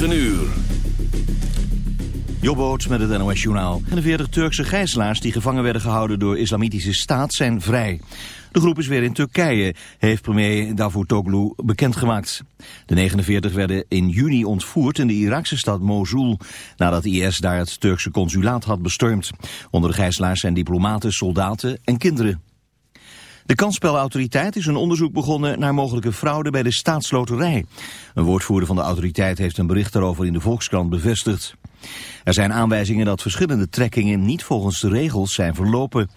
9 uur. Jobboot met het NOS Journaal. De 40 Turkse gijzelaars die gevangen werden gehouden door islamitische staat zijn vrij. De groep is weer in Turkije, heeft premier Davutoglu bekendgemaakt. De 49 werden in juni ontvoerd in de Iraakse stad Mosul... nadat IS daar het Turkse consulaat had bestormd. Onder de gijzelaars zijn diplomaten, soldaten en kinderen. De kansspelautoriteit is een onderzoek begonnen naar mogelijke fraude bij de staatsloterij. Een woordvoerder van de autoriteit heeft een bericht daarover in de Volkskrant bevestigd. Er zijn aanwijzingen dat verschillende trekkingen niet volgens de regels zijn verlopen.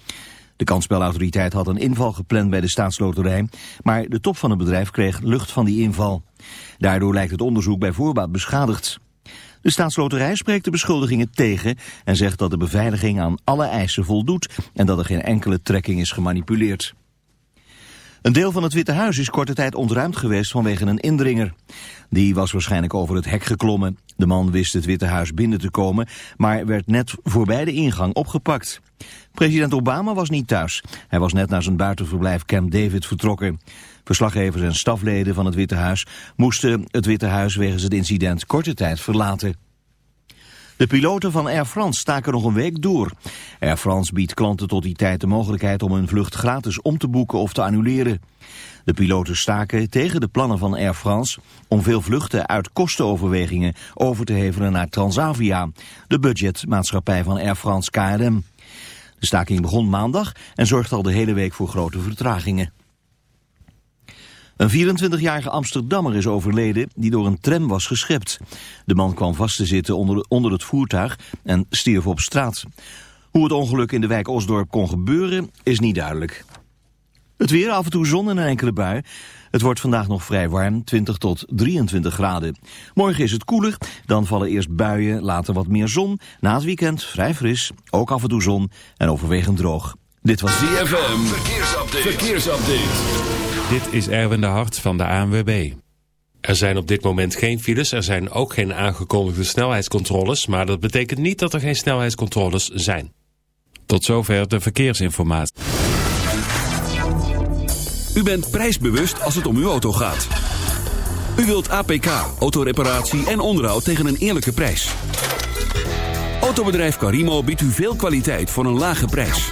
De kansspelautoriteit had een inval gepland bij de staatsloterij, maar de top van het bedrijf kreeg lucht van die inval. Daardoor lijkt het onderzoek bij voorbaat beschadigd. De staatsloterij spreekt de beschuldigingen tegen en zegt dat de beveiliging aan alle eisen voldoet en dat er geen enkele trekking is gemanipuleerd. Een deel van het Witte Huis is korte tijd ontruimd geweest vanwege een indringer. Die was waarschijnlijk over het hek geklommen. De man wist het Witte Huis binnen te komen, maar werd net voorbij de ingang opgepakt. President Obama was niet thuis. Hij was net naar zijn buitenverblijf Camp David vertrokken. Verslaggevers en stafleden van het Witte Huis moesten het Witte Huis wegens het incident korte tijd verlaten. De piloten van Air France staken nog een week door. Air France biedt klanten tot die tijd de mogelijkheid om hun vlucht gratis om te boeken of te annuleren. De piloten staken tegen de plannen van Air France om veel vluchten uit kostenoverwegingen over te hevelen naar Transavia, de budgetmaatschappij van Air France KLM. De staking begon maandag en zorgt al de hele week voor grote vertragingen. Een 24-jarige Amsterdammer is overleden die door een tram was geschept. De man kwam vast te zitten onder, onder het voertuig en stierf op straat. Hoe het ongeluk in de wijk Osdorp kon gebeuren is niet duidelijk. Het weer, af en toe zon en een enkele bui. Het wordt vandaag nog vrij warm, 20 tot 23 graden. Morgen is het koeler, dan vallen eerst buien, later wat meer zon. Na het weekend vrij fris, ook af en toe zon en overwegend droog. Dit was ZFM, verkeersupdate. verkeersupdate. Dit is Erwin de Hart van de ANWB. Er zijn op dit moment geen files, er zijn ook geen aangekondigde snelheidscontroles... maar dat betekent niet dat er geen snelheidscontroles zijn. Tot zover de verkeersinformatie. U bent prijsbewust als het om uw auto gaat. U wilt APK, autoreparatie en onderhoud tegen een eerlijke prijs. Autobedrijf Carimo biedt u veel kwaliteit voor een lage prijs.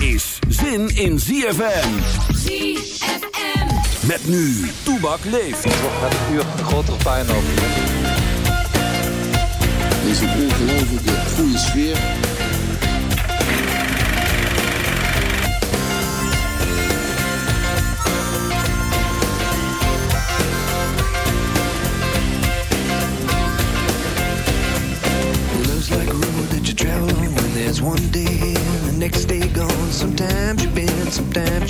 is zin in ZFM. ZFM. Met nu, Toebak leeft. het uur grotere pijn over. Er is een ongelooflijke goede sfeer.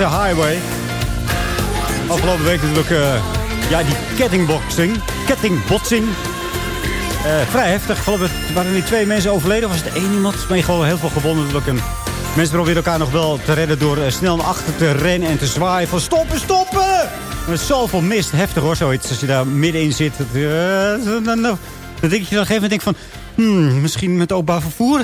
A highway. Afgelopen week natuurlijk uh, ja, die kettingboxing. Kettingbotsing. Uh, vrij heftig. Geloof, waren er twee mensen overleden. Was het één iemand? Maar gewoon heel veel gewonnen natuurlijk. En mensen proberen elkaar nog wel te redden door uh, snel naar achter te rennen en te zwaaien. Van stoppen, stoppen! Er zoveel mist. Heftig hoor, zoiets. Als je daar middenin zit. dan, dan, denk je dan een gegeven moment van... Hmm, misschien met openbaar vervoer?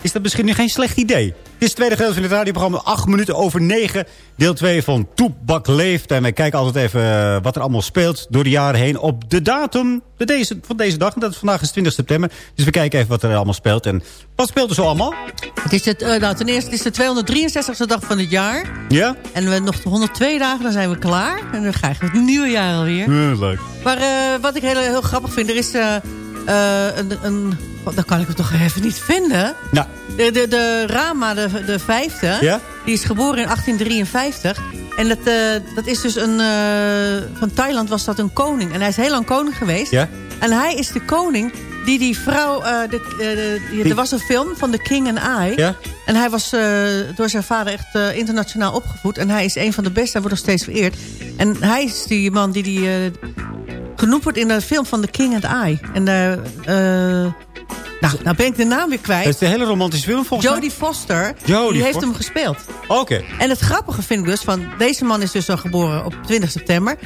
Is dat misschien nu geen slecht idee? Dit is het tweede gedeelte van het radioprogramma. 8 minuten over 9. Deel 2 van Toebak Leeft. En wij kijken altijd even uh, wat er allemaal speelt door de jaren heen. Op de datum de deze, van deze dag. En dat is vandaag is 20 september. Dus we kijken even wat er allemaal speelt. En wat speelt er zo allemaal? Het is het, uh, nou, ten eerste het is de 263ste dag van het jaar. Ja? En we nog 102 dagen, dan zijn we klaar. En dan krijgen we het nieuwe jaar alweer. Ja, leuk. Maar uh, wat ik heel, heel grappig vind, er is een... een dan kan ik het toch even niet vinden. Nou. De, de, de Rama, de, de vijfde, ja? die is geboren in 1853. En dat, uh, dat is dus een... Uh, van Thailand was dat een koning. En hij is heel lang koning geweest. Ja? En hij is de koning die die vrouw... Uh, de, die, er was een film van The King and I. Ja? En hij was door zijn vader echt internationaal opgevoed. En hij is een van de beste. Hij wordt nog steeds vereerd. En hij is die man die... die genoemd wordt in de film van The King and I. En nou, nou ben ik de naam weer kwijt. Het is een hele romantische film volgens Jodie mij. Foster, Jodie die heeft Foster. hem gespeeld. Oké. Okay. En het grappige vind ik dus, van deze man is dus al geboren op 20 september.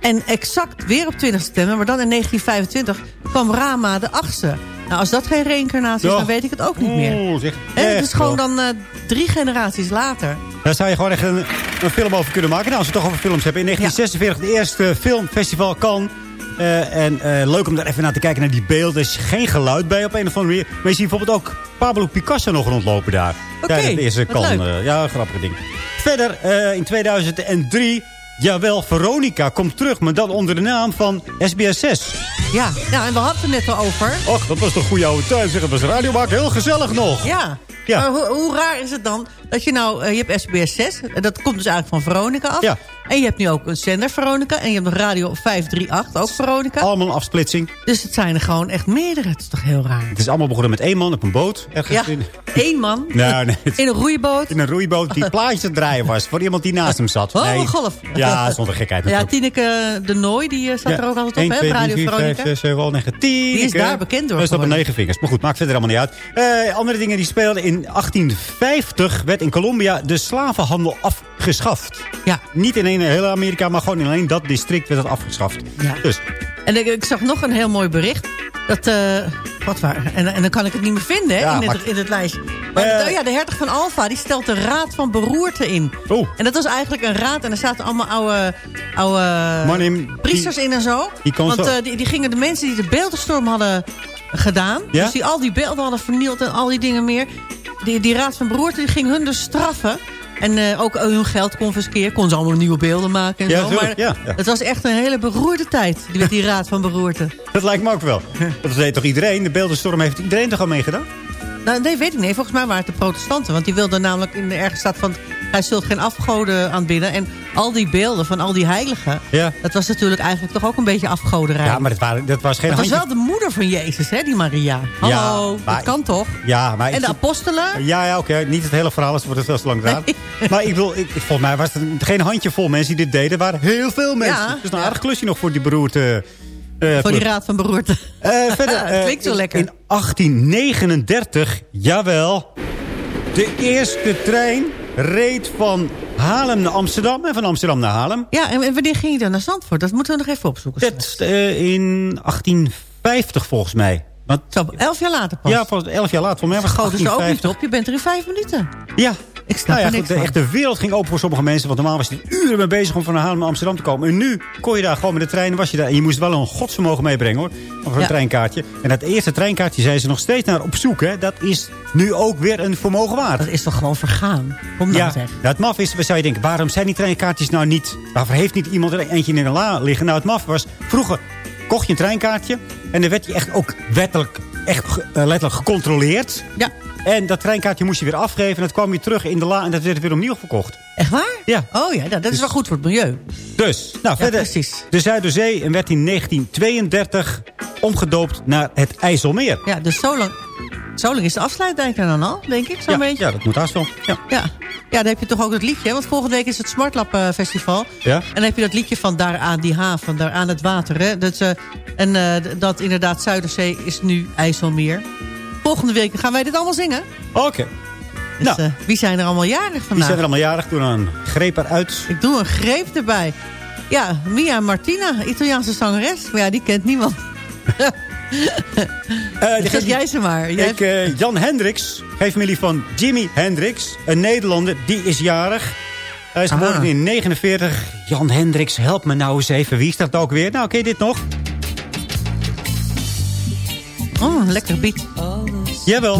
En exact weer op 20 september, maar dan in 1925 kwam Rama de achtste. Nou, als dat geen reïncarnatie is, dan weet ik het ook niet meer. Oeh, zeg. Hè, het is gewoon dan eh, drie generaties later. Daar zou je gewoon echt een, een film over kunnen maken. Nou, als we het toch over films hebben. In 1946, de eerste filmfestival Cannes. Eh, en eh, leuk om daar even naar te kijken naar die beelden. Er is geen geluid bij op een of andere manier. Maar je ziet bijvoorbeeld ook Pablo Picasso nog rondlopen daar. Oké, Tijdens de eerste kan. eh, ja, grappige ding. Verder, in 2003... Jawel, Veronica komt terug, maar dan onder de naam van SBS6. Ja, nou, en we hadden het net al over. Och, dat was toch goede oude tijd. Zeg, het was Radio maken heel gezellig nog. Ja. Ja. Maar hoe, hoe raar is het dan dat je nou... je hebt SBS 6, en dat komt dus eigenlijk van Veronica af. Ja. En je hebt nu ook een zender Veronica. En je hebt nog Radio 538, ook Veronica. Allemaal een afsplitsing. Dus het zijn er gewoon echt meerdere. Het is toch heel raar. Het is allemaal begonnen met één man op een boot. Ergens Ja, in, één man. Nou, nee, het- In een roeiboot. in een roeiboot die plaatjes het draaien was. Voor iemand die naast hem zat. Oh, Nee. golf. Ja, zonder gekheid Ja, natuurlijk. Tineke de Nooi, die eh, staat er ook altijd op, 1, hè? 2, op Radio 3, 4, 5, Veronica. 6, 7, 8, 9, 10. Die is daar bekend door Dat is op een negen vingers. Maar goed, maakt verder allemaal niet uit. Eh, andere dingen die speelden. In 1850 werd in Colombia de slavenhandel afgeschaft. Ja. Niet in een hele Amerika, maar gewoon in alleen dat district werd het afgeschaft. Ja. Dus, En ik, ik zag nog een heel mooi bericht. Dat, eh, wat waar, en, en dan kan ik het niet meer vinden hè, Ja, in, het, in het lijstje. Maar Eh. oh ja, de hertog van Alfa die stelt de raad van beroerte in. oh, En dat was eigenlijk een raad. En er zaten allemaal oude, oude in- priesters in en zo. die Want eh, die, die gingen de mensen die de beeldenstorm hadden gedaan. Ja? Dus die al die beelden hadden vernield en al die dingen meer. Die, die raad van beroerte die ging hun dus straffen. En eh, ook hun geld confiskeer. Kon ze allemaal nieuwe beelden maken en Ja, zo. Maar ja, ja. het was echt een hele beroerde tijd. Die met die raad van beroerte. dat lijkt me ook wel. Dat deed toch iedereen? De beeldenstorm heeft iedereen toch al meegedaan? Nou, nee, weet ik niet. Volgens mij waren het de protestanten. Want die wilden namelijk in de ergens staat van... hij zult geen afgoden aanbidden. En al die beelden van al die heiligen... Ja. dat was natuurlijk eigenlijk toch ook een beetje afgoderij. Ja, maar dat, waren, dat was geen het was wel de moeder van Jezus, hè, die Maria. Hallo, maar- dat kan toch? Ja, maar... En de apostelen? Ja, ja oké. Niet het hele verhaal, is wordt het wel te lang gedaan. Maar ik bedoel, ik, volgens mij was het geen handjevol mensen die dit deden. Er waren heel veel mensen. Ja, dus een ja. aardig klusje nog voor die beroerte. eh, Voor die raad van beroerte. Eh, verder, eh, Klinkt zo in- lekker. In 1839, jawel. De eerste trein reed van Haarlem naar Amsterdam en van Amsterdam naar Haarlem. Ja, en wanneer ging je dan naar Zandvoort? Dat moeten we nog even opzoeken. Dat eh, in 1850 volgens mij. Want, Zo, elf jaar later pas. ja, elf jaar later. Voor mij was het Schoten ze ook niet 1850. op. Je bent er in vijf minuten. Ja. Ik snap Nou ja, goed, de van. echte wereld ging open voor sommige mensen. Want normaal was je er uren mee bezig om van Haarlem naar Amsterdam te komen. En nu kon je daar gewoon met de trein, was je daar. En je moest wel een godsvermogen meebrengen hoor. Of een Ja. treinkaartje. En dat eerste treinkaartje zijn ze nog steeds naar op zoek. Hè. Dat is nu ook weer een vermogen waard. Dat is toch gewoon vergaan? Kom nou Ja, zeg. nou, het maf is, zou je denken, waarom zijn die treinkaartjes nou niet... Waarvoor heeft niet iemand er eentje in een la liggen? Nou, het maf was, vroeger kocht je een treinkaartje... en dan werd je echt ook wettelijk, echt eh, letterlijk gecontroleerd. Ja, En dat treinkaartje moest je weer afgeven... en dat kwam je terug in de la en dat werd weer opnieuw verkocht. echt waar? Ja. Oh ja, dat is wel goed voor het milieu. Dus, nou Ja, verder. precies. De Zuiderzee en werd in 1932 omgedoopt naar het IJsselmeer. Ja, dus zo lang, zo lang is de afsluitdijk er dan al, denk ik, zo'n Ja, beetje. ja, dat moet haast wel. Ja. Ja. ja, dan heb je toch ook het liedje. Want volgende week is het Smartlab eh, Festival. Ja? En dan heb je dat liedje van daar aan die haven, daar aan het water. Hè? Dat, eh, en eh, dat inderdaad Zuiderzee is nu IJsselmeer. Volgende week gaan wij dit allemaal zingen. Oké. Dus Nou. eh, wie zijn er allemaal jarig Die vandaag? zijn er allemaal jarig. Doe een greep eruit. Ik doe een greep erbij. Ja, Mia Martina, Italiaanse zangeres. Maar ja, die kent niemand. Eh, die Zeg geeft- jij ze maar. Jij- Ik, eh, Jan Hendricks, familie van Jimi Hendrix. Een Nederlander, die is jarig. Hij is geboren Ah. in 49. Jan Hendricks, help me nou eens even. Wie is dat ook weer? Nou, ken je dit nog? Oh, lekker beat. Jawel.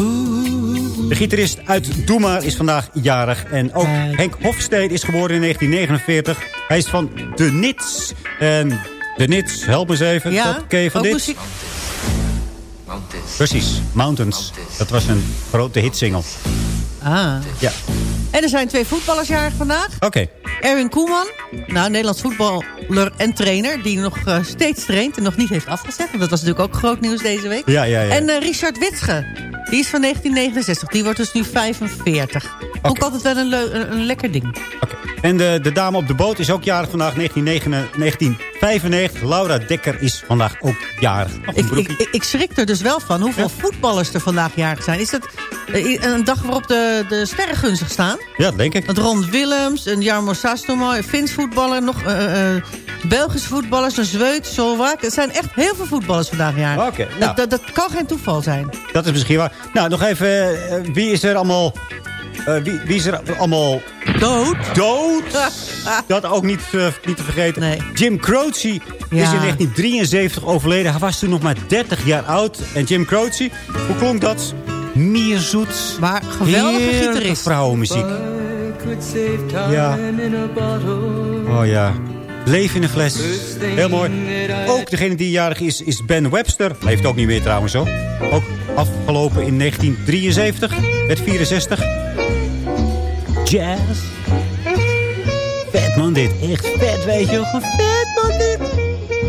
De gitarist uit Doe Maar is vandaag jarig. En ook Henk Hofstede is geboren in 1949. Hij is van De Nits. En De Nits, help me eens even. Ja, Dat ken je van dit? muziek. Precies, Mountains. Dat was een grote hitsingle. Ah. Ja, En er zijn twee voetballers jarig vandaag. oké. Erwin Koeman, nou, Nederlands voetballer en trainer... die nog eh, steeds traint en nog niet heeft afgezegd. Want dat was natuurlijk ook groot nieuws deze week. Ja, ja, ja. En eh, Richard Witsche, die is van 1969. Die wordt dus nu 45. Ook altijd wel een, een lekker ding. Oké. En de, de dame op de boot is ook jarig vandaag, 1999 1995. Laura Dekker is vandaag ook jarig. Ik, ik, ik, ik schrik er dus wel van hoeveel voetballers er vandaag jarig zijn. Is dat eh, een dag waarop de, de sterren gunstig staan? ja, dat denk ik. Want Ron Willems, een Jarmo Sastoma, een Fins voetballer... nog eh, eh, Belgische voetballers, een Zweed, Solwaak. Er zijn echt heel veel voetballers vandaag jarig. Oké, dat, nou. dat, dat kan geen toeval zijn. Dat is misschien waar. Nou, nog even, wie is er allemaal Eh, wie, wie is er allemaal... Dood? Dood? Dat ook niet, eh, niet te vergeten. Jim Croce is in 1973 overleden. Hij was toen nog maar 30 jaar oud. En Jim Croce, hoe klonk dat? Mierzoet. Maar geweldige Heerlijke gitarist. vrouwenmuziek. Ja. Oh ja. Leven in een fles. Heel mooi. Ook degene die jarig is, is Ben Webster. Leeft ook niet meer trouwens hoor. Ook afgelopen in 1973. Met 64. Jazz. Vet man dit. Echt vet weet je. Gewoon vet man dit.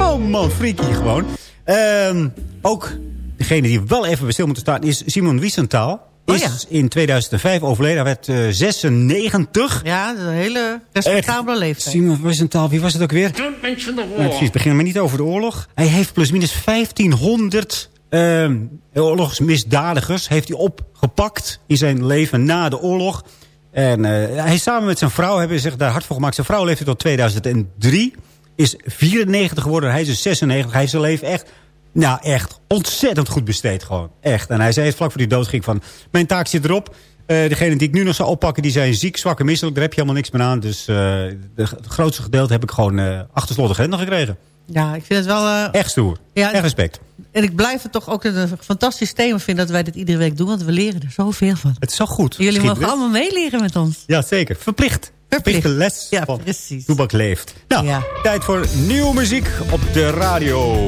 Oh man, freaky gewoon. Ehm, ook degene die wel even bij stil moeten staan is Simon Wiesenthal. Oh Is ja. in 2005 overleden. Hij werd eh, 96. Ja, dat is een hele respectabele leeftijd. Simon Wiesenthal, wie was het ook weer? Ja, precies, begin maar niet over de oorlog. Hij heeft plusminus 1500 ehm, oorlogsmisdadigers heeft hij opgepakt in zijn leven na de oorlog. En eh, hij samen met zijn vrouw hebben zich daar hard voor gemaakt. Zijn vrouw leefde tot 2003, is 94 geworden. Hij is dus 96. Hij heeft zijn leven echt, nou echt ontzettend goed besteed gewoon. Echt. En hij zei vlak voor die dood ging van, mijn taak zit erop. Eh degene die ik nu nog zou oppakken, die zijn ziek, zwak en misselijk. Daar heb je helemaal niks meer aan. Dus eh, de, het grootste gedeelte heb ik gewoon eh achter slot en gekregen. Ja, ik vind het wel... Echt stoer. Ja, Echt respect. En ik blijf het toch ook een fantastisch thema vinden... dat wij dit iedere week doen, want we leren er zoveel van. Het is zo goed. Jullie mogen allemaal meeleren met ons. Ja, zeker. Verplicht. Verplichte les Ja, van precies. Toebak Leeft. Nou, tijd voor nieuwe muziek op de radio.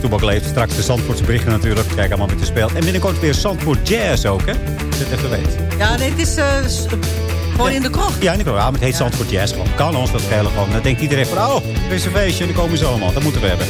Toebak Leeft. Straks de Zandvoortse berichten natuurlijk. Kijk allemaal met de speel. En binnenkort weer Zandvoort Jazz ook, hè? Dat je het even weet. Ja, nee, het is eh, s- gewoon in de krocht. Ja, in de. Ja, maar het heet Zandvoort Jazz gewoon. Kan ons dat schelen gewoon. Dan denkt iedereen van, oh, er is een feestje. En dan komen ze allemaal. Dat moeten we hebben.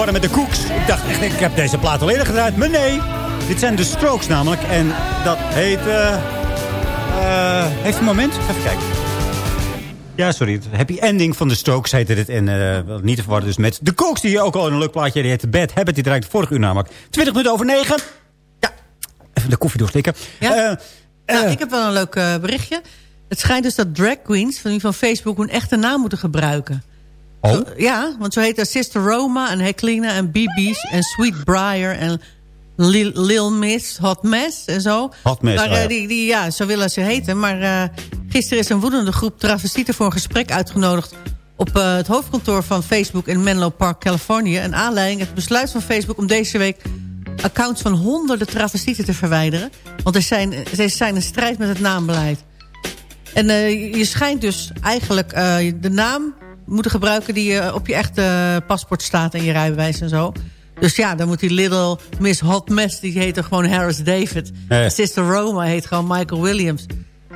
Verwarren met de Cooks. Ik dacht echt, ik heb deze plaat al eerder gedraaid. Maar nee, dit zijn de Strokes namelijk. En dat heet... eh eh, heeft een moment? Even kijken. Ja, sorry. Het happy ending van de Strokes heette dit. En eh, niet te verwarren dus met de Cooks. Die hier ook al een leuk plaatje die heet Bad Habit. Die draait vorige uur namelijk. 20 minuten over 9. Ja, even de koffie doorslikken. Ja? Nou, ik heb wel een leuk berichtje. Het schijnt dus dat drag queens van, die van Facebook hun echte naam moeten gebruiken. Oh? Zo- ja, want zo heet er Sister Roma en Heklina en BB's en Sweet Briar en Lil, Lil Miss, Hot Mess en zo. Hot Mess, maar, oh ja. eh, die, die, ja, zo willen ze heten. Maar eh, gisteren is een woedende groep travestieten voor een gesprek uitgenodigd... op eh, het hoofdkantoor van Facebook in Menlo Park, Californië... een aanleiding, het besluit van Facebook om deze week... accounts van honderden travestieten te verwijderen. Want er zijn, ze zijn in strijd met het naambeleid. En je schijnt dus eigenlijk de naam moeten gebruiken... die uh, op je echte paspoort staat en je rijbewijs en zo. Dus ja, dan moet die Little Miss Hot Mess... die heet er gewoon Harris David. Sister Roma heet gewoon Michael Williams.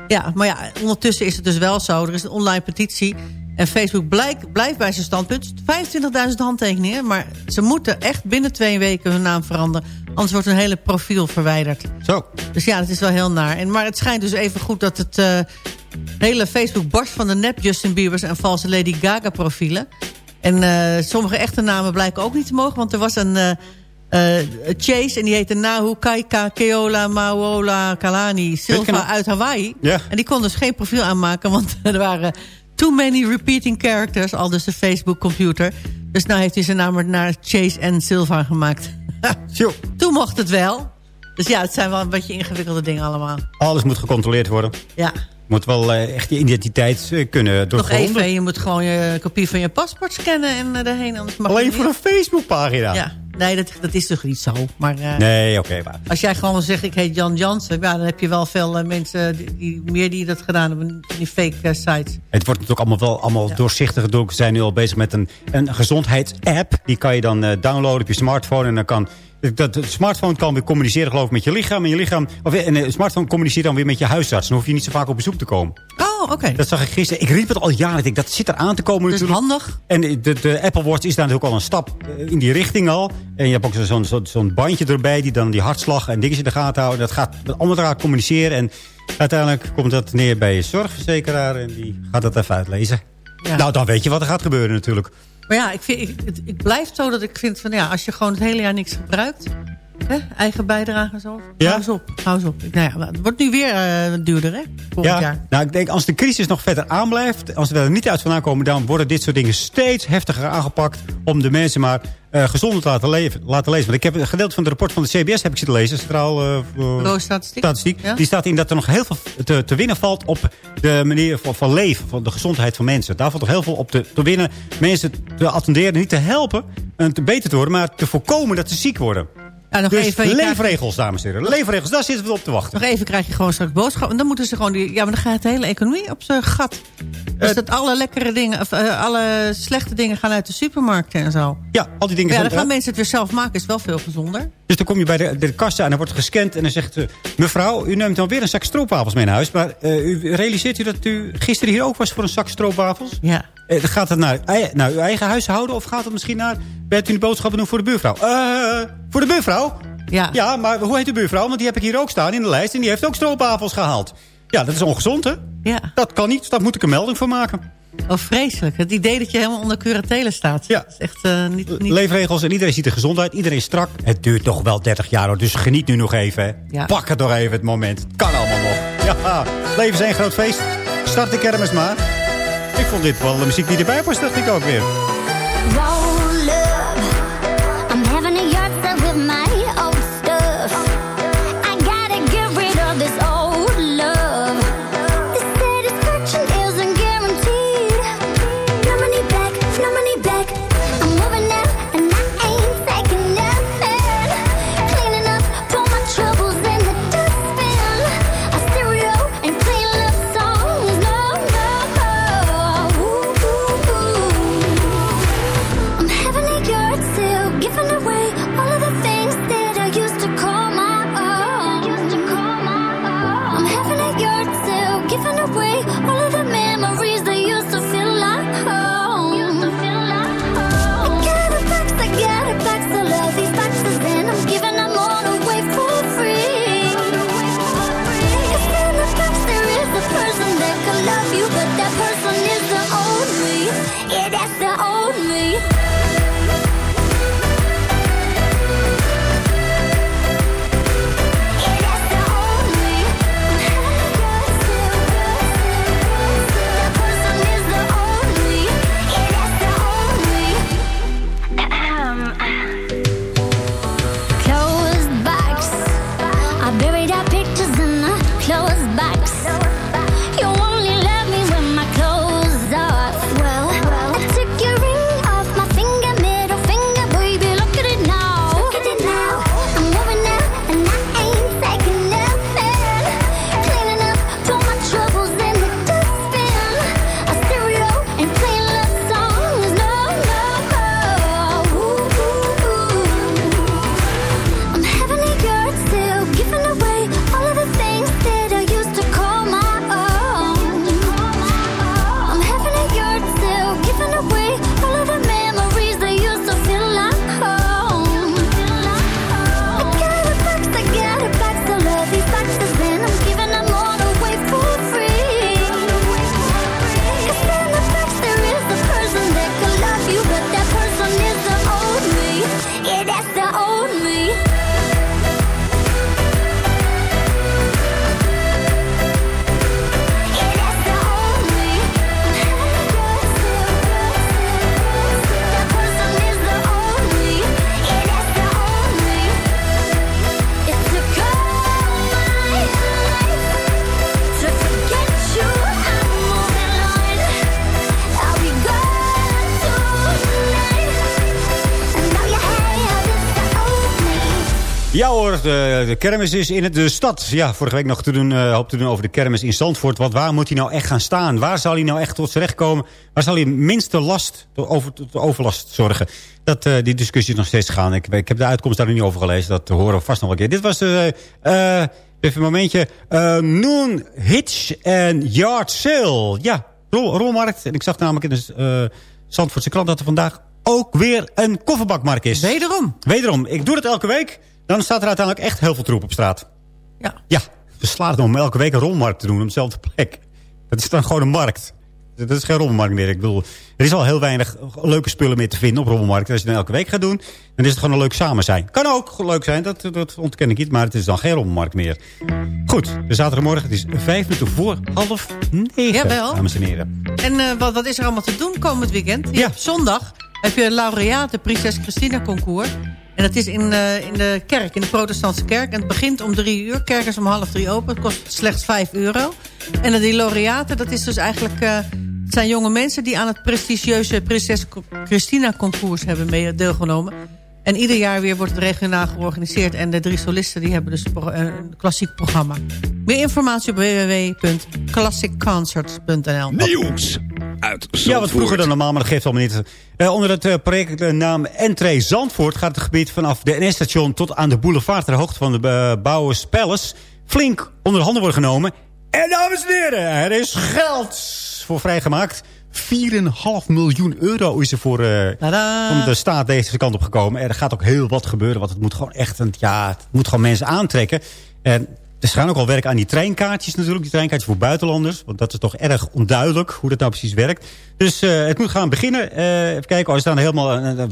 Ja, maar ja, ondertussen is het dus wel zo. Er is een online petitie... En Facebook blijkt, blijft bij zijn standpunt. 25.000 handtekeningen. Maar ze moeten echt binnen twee weken hun naam veranderen. Anders wordt hun hele profiel verwijderd. Zo. Dus ja, het is wel heel naar. En, maar het schijnt dus even goed dat het uh, hele Facebook barst van de nep Justin Bieber's en valse Lady Gaga profielen. En uh, sommige echte namen blijken ook niet te mogen. Want er was een uh, Chase en die heette Nahu Kaika Keola Maola Kalani Silva uit Hawaii. Ja. En die kon dus geen profiel aanmaken, want er waren too many repeating characters, al dus de Facebook-computer. Dus nou heeft hij zijn naam naar Chase en Silva gemaakt. Toen mocht het wel. Dus ja, het zijn wel een beetje ingewikkelde dingen allemaal. Alles moet gecontroleerd worden. Ja. moet wel uh, echt je identiteit uh, kunnen doorgronden. Nog even, je moet gewoon je kopie van je paspoort scannen en uh, daarheen. Anders mag Alleen voor een Facebookpagina? Ja. Nee, dat, dat is toch niet zo. Maar, uh, nee, oké. Okay, als jij gewoon zegt, ik heet Jan Jansen... Ja, dan heb je wel veel uh, mensen, die, die, meer die dat gedaan hebben... die fake uh, sites. Het wordt natuurlijk allemaal wel allemaal ja. doorzichtig. We zijn nu al bezig met een, een gezondheidsapp. Die kan je dan downloaden op je smartphone. En dan kan... Dat, de smartphone kan weer communiceren geloof ik met je lichaam. En je lichaam of, en de smartphone communiceert dan weer met je huisarts. Dan hoef je niet zo vaak op bezoek te komen. Oh, oké. Okay. Dat zag ik gisteren. Ik riep het al jaren. Ik denk, dat zit er aan te komen dat natuurlijk. handig. En de, de Apple Watch is daar natuurlijk al een stap in die richting al. En je hebt ook zo'n zo, zo bandje erbij die dan die hartslag en dingen in de gaten houden. Dat gaat allemaal met elkaar communiceren. En uiteindelijk komt dat neer bij je zorgverzekeraar. En die gaat dat even uitlezen. Ja. Nou, dan weet je wat er gaat gebeuren natuurlijk. Maar ja, ik, vind, ik, het, het blijft zo dat ik vind van ja, als je gewoon het hele jaar niks gebruikt... Hè? Eigen bijdrage zo. Ja? Hou eens op. Hou eens op. Nou ja, het wordt nu weer uh, duurder, hè? Volgend ja. jaar. Nou, ik denk als de crisis nog verder aanblijft... als we er niet uit vandaan komen... dan worden dit soort dingen steeds heftiger aangepakt... om de mensen maar uh, gezonder te laten, leven, laten lezen. Want ik heb een gedeelte van het rapport van de CBS heb ik zitten lezen. Centraal uh, Statistiek. statistiek. Ja? Die staat in dat er nog heel veel te, te winnen valt... op de manier van, van leven, van de gezondheid van mensen. Daar valt nog heel veel op te, te winnen. Mensen te attenderen, niet te helpen... en te beter te worden, maar te voorkomen dat ze ziek worden. Nog dus even, leefregels, dames en heren. Leefregels, daar zitten we op te wachten. Nog even krijg je gewoon straks boodschap. En dan moeten ze gewoon... Die, ja, maar dan gaat de hele economie op zijn gat. Dus uh, dat alle lekkere dingen... Of, uh, alle slechte dingen gaan uit de supermarkten en zo. Ja, al die dingen ja, dan gaan mensen het weer zelf maken. Is wel veel gezonder. Dus dan kom je bij de, de kassa en dan wordt gescand. En dan zegt uh, mevrouw, u neemt dan weer een zak stroopwafels mee naar huis. Maar u realiseert u dat u gisteren hier ook was voor een zak stroopwafels? Ja. Gaat het naar, naar uw eigen huishouden? Of gaat het misschien naar... Bent u de boodschappen doen voor de buurvrouw? voor de buurvrouw? Ja. ja, maar hoe heet de buurvrouw? Want die heb ik hier ook staan in de lijst. En die heeft ook stroopwafels gehaald. Ja, dat is ongezond, hè? Ja. Dat kan niet. Daar moet ik een melding van maken. Oh, vreselijk. Het idee dat je helemaal onder curatele staat. Ja. Dat is echt uh, niet, niet... Leefregels en iedereen ziet er gezond uit. Iedereen is strak. Het duurt toch wel 30 jaar, hoor. Dus geniet nu nog even. Ja. Pak het nog even, het moment. Het kan allemaal nog. Ja, leven is een groot feest. Start de kermis maar. Ik vond dit wel de muziek die erbij past, dacht ik ook weer. De, de kermis is in de stad. Ja, vorige week nog te doen, uh, hoop te doen over de kermis in Zandvoort. Want waar moet hij nou echt gaan staan? Waar zal hij nou echt tot terecht komen? Waar zal hij minste last, over, tot overlast zorgen? Dat, uh, die discussie is nog steeds gaan. Ik, ik heb de uitkomst daar nog niet over gelezen. Dat horen we vast nog een keer. Dit was de... Uh, even een momentje. Noon Hitch en Yard Sale. Ja, rol, rolmarkt. En ik zag namelijk in de Zandvoortse krant dat er vandaag ook weer een kofferbakmarkt is. Wederom. Wederom. Ik doe het elke week. Dan staat er uiteindelijk echt heel veel troep op straat. Ja. Ja, we slaan het om elke week een rolmarkt te doen op dezelfde plek. Dat is dan gewoon een markt. Dat is geen rommelmarkt meer. Ik bedoel, er is al heel weinig leuke spullen meer te vinden op rommelmarkt. Als je dat elke week gaat doen, dan is het gewoon een leuk samen zijn. Kan ook leuk zijn, dat, dat ontken ik niet. Maar het is dan geen rommelmarkt meer. Goed, de zaterdagmorgen. Het is vijf minuten voor half negen, Jawel. dames en heren. En uh, wat, wat is er allemaal te doen komend weekend? Ja. Zondag heb je laureaten Prinses Christina Concours. En dat is in, uh, in de kerk, in de protestantse kerk. En het begint om drie uur. Kerk is om half drie open. Het kost slechts vijf euro. En die laureaten, dat is dus eigenlijk... Uh, het zijn jonge mensen die aan het prestigieuze Prinses Christina Concours hebben deelgenomen. En ieder jaar weer wordt het regionaal georganiseerd. En de drie solisten die hebben dus een klassiek programma. Meer informatie op www.classicconcerts.nl Nieuws uit Zandvoort. Ja, wat vroeger dan normaal, maar dat geeft allemaal niet. Uh, onder het uh, projectnaam Entree Zandvoort gaat het gebied vanaf de NS-station tot aan de boulevard ter hoogte van de uh, Bouwers Palace flink onder de handen worden genomen. En dames en heren, er is geld voor vrijgemaakt. 4,5 miljoen euro is er voor uh, van de staat deze kant op gekomen. Er gaat ook heel wat gebeuren, want het moet gewoon echt een, ja, het moet gewoon mensen aantrekken. En er gaan ook al werken aan die treinkaartjes natuurlijk. Die treinkaartjes voor buitenlanders. Want dat is toch erg onduidelijk hoe dat nou precies werkt. Dus uh, het moet gaan beginnen. Uh, even kijken, als dan helemaal, uh,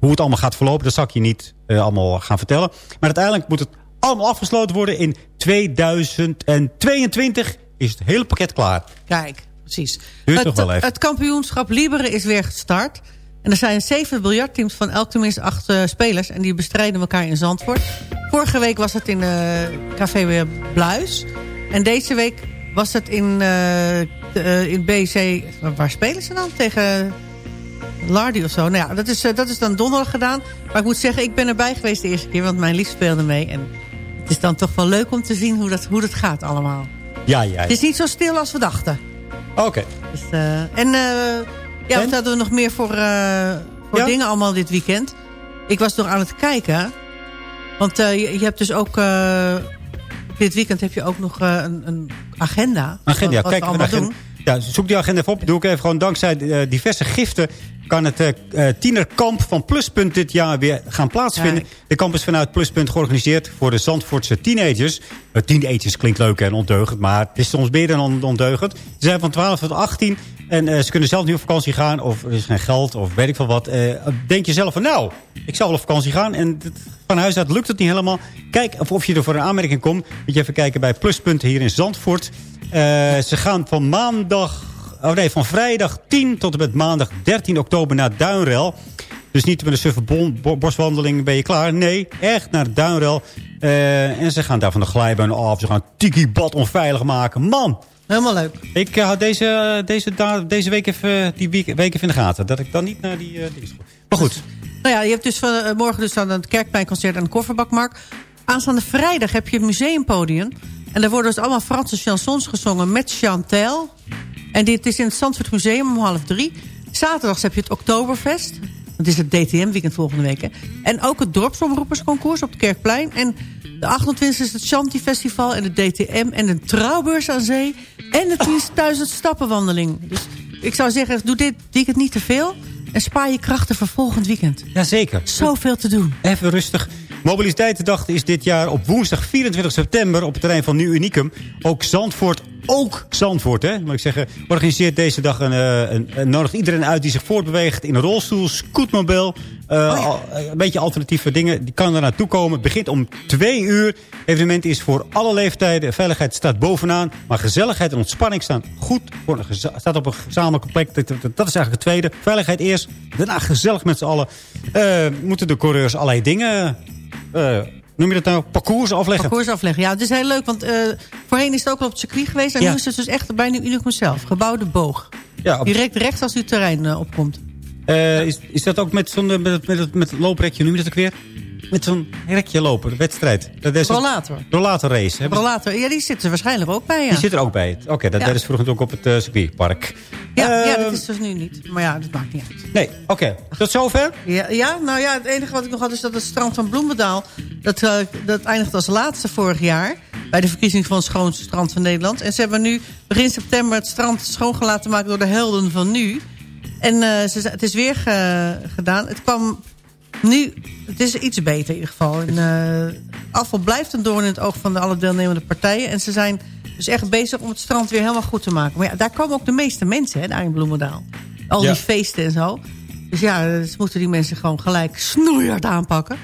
hoe het allemaal gaat verlopen. Dat zal ik je niet allemaal gaan vertellen. Maar uiteindelijk moet het allemaal afgesloten worden. In 2022 is het hele pakket klaar. Kijk, precies. Duurt het, toch wel even. het kampioenschap Libere is weer gestart. En er zijn zeven biljartteams van elk tenminste acht uh, spelers. En die bestrijden elkaar in Zandvoort. Vorige week was het in uh, Café weer Bluis. En deze week was het in, uh, in BC... Waar spelen ze dan? Tegen Lardy of zo. Nou ja, dat is, dat is dan donderdag gedaan. Maar ik moet zeggen, ik ben erbij geweest de eerste keer. Want mijn lief speelde mee. En het is dan toch wel leuk om te zien hoe dat, hoe dat gaat allemaal. Ja, ja, ja. Het is niet zo stil als we dachten. Oké. Okay. Dus, en... Ja, wat hadden we nog meer voor, uh, voor ja? dingen allemaal dit weekend? Ik was nog aan het kijken. Want uh, je, je, hebt dus ook... Uh, dit weekend heb je ook nog een, een, agenda. Agenda, wat, wat kijk. allemaal agenda, doen. Ja, zoek die agenda even op. Doe ik even gewoon dankzij diverse giften... kan het tienerkamp van Pluspunt dit jaar weer gaan plaatsvinden. De kamp is vanuit Pluspunt georganiseerd voor de Zandvoortse teenagers. Uh, teenagers klinkt leuk en ondeugend, maar het is soms meer dan ondeugend. Ze zijn van 12 tot 18 en uh, ze kunnen zelf niet op vakantie gaan. Of er is geen geld of weet ik veel wat. Uh, denk je zelf van nou, ik zal wel op vakantie gaan. En van huis uit lukt het niet helemaal. Kijk of, of je er voor een aanmerking komt. Moet je even kijken bij Pluspunten hier in Zandvoort. Uh, ze gaan van maandag... Oh nee, van vrijdag 10 tot en met maandag 13 oktober naar Duinrel. Dus niet met een suffe boswandeling ben je klaar. Nee, echt naar Duinrel. Uh, en ze gaan daar van de glijbaan af. Ze gaan tiki-bad onveilig maken. Man, Helemaal leuk. ik uh, had deze, deze, da deze week even, die week, week even in de gaten. Dat ik dan niet naar die uh, Maar goed. Nou ja, je hebt dus van, morgen dus dan het Kerkpijnconcert en de Kofferbakmarkt. Aanstaande vrijdag heb je het museumpodium. En daar worden dus allemaal Franse chansons gezongen met Chantel. En dit is in het Zandvoort Museum om half drie. Zaterdags heb je het Oktoberfest. Het is het DTM-weekend volgende week. Hè. En ook het dorpsomroepersconcours op het Kerkplein. En de 28 is het Shanti Festival en de DTM en de Trouwbeurs aan Zee. En de 10.000 stappenwandeling. Dus ik zou zeggen, doe dit weekend niet te veel. En spaar je krachten voor volgend weekend. Jazeker. Zoveel te doen. Even rustig. Mobiliteitsdag is dit jaar op woensdag 24 september... op het terrein van Nu Unicum. Ook Zandvoort, ook Zandvoort, hè, moet ik zeggen... organiseert deze dag een, een, een nodigt iedereen uit die zich voortbeweegt... in een rolstoel, scootmobiel... Uh, oh ja. Een beetje alternatieve dingen. Die kan er naartoe komen. Het begint om twee uur. Evenement is voor alle leeftijden. Veiligheid staat bovenaan. Maar gezelligheid en ontspanning staan goed. Voor een staat op een gezamenlijke plek. Dat, dat, dat, is eigenlijk het tweede. Veiligheid eerst. Daarna gezellig met z'n allen. Uh, moeten de coureurs allerlei dingen... Uh, noem je dat nou? Parcours afleggen? Parcours afleggen, ja. Het is heel leuk, want uh, voorheen is het ook al op het circuit geweest. En ja. nu is het dus echt bij nu Unicum zelf. Gebouwde boog. Ja, op... Direct rechts als u het terrein uh, opkomt. Uh, is, is dat ook met, zo'n met, met, met, met looprekje, noem je dat ook weer? met zo'n rekje lopen, de wedstrijd. Dat is Rollator. Rollator race. Rollator, ja, die zit er waarschijnlijk ook bij, ja. Die zit er ook bij. Oké, dat Ja. ze vroeger ook op het eh, circuitpark. Ja, ja, Ehm, dat is dus nu niet. Maar ja, dat maakt niet uit. Nee, oké. Tot zover? Ja, ja, nou ja, het enige wat ik nog had is dat het strand van Bloemendaal... dat, eh, dat eindigt als laatste vorig jaar... bij de verkiezing van het schoonste strand van Nederland. En ze hebben nu begin september het strand schoongelaten maken... door de helden van nu. En eh, ze, het is weer ge- gedaan. Het kwam nu... Het is iets beter in ieder geval. En, eh, afval blijft een doorn in het oog van de alle deelnemende partijen. En ze zijn dus echt bezig om het strand weer helemaal goed te maken. Maar ja, daar komen ook de meeste mensen, hè, daar in Bloemendaal. Al Ja. die feesten en zo. Dus ja, dus moeten die mensen gewoon gelijk snoeihard aanpakken.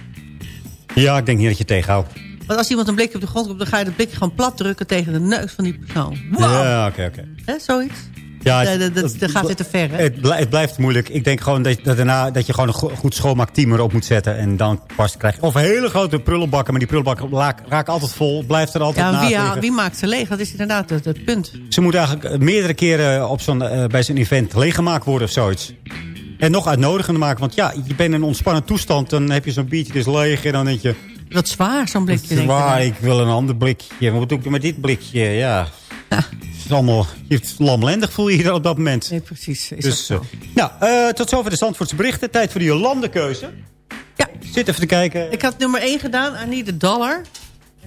Ja, ik denk niet dat je tegenhoudt. Want als iemand een blikje op de grond komt... dan ga je dat blikje gewoon plat drukken tegen de neus van die persoon. Wow! Ja, oké, oké. Hè, zoiets? Ja, Nee, dat, dat, dat gaat weer te ver, hè? Het, bl- het blijft moeilijk. Ik denk gewoon dat, dat, daarna, dat je gewoon een go- goed schoonmaakteam erop moet zetten. En dan pas krijg je... Of hele grote prullenbakken. Maar die prullenbakken raken altijd vol. Blijft er altijd Ja, wie, wie maakt ze leeg? Dat is inderdaad het, het punt. Ze moeten eigenlijk eh, meerdere keren op zo'n, eh, bij zo'n event leeggemaakt worden of zoiets. En nog uitnodigender maken. Want ja, je bent in een ontspannen toestand. Dan heb je zo'n biertje, is leeg. En dan denk je... Dat is zwaar, zo'n blikje. denk ik. Waar, ik wil een ander blikje. Wat doe ik met dit blikje? Ja. Het is allemaal... Je hebt lamlendig voel je je op dat moment. Nee, precies. Is Dus, dat eh, nou, eh, tot zover de Zandvoortse berichten. Tijd voor de Jolandekeuze. Ja. Zit even te kijken. Ik had nummer 1 gedaan, I Need a Dollar.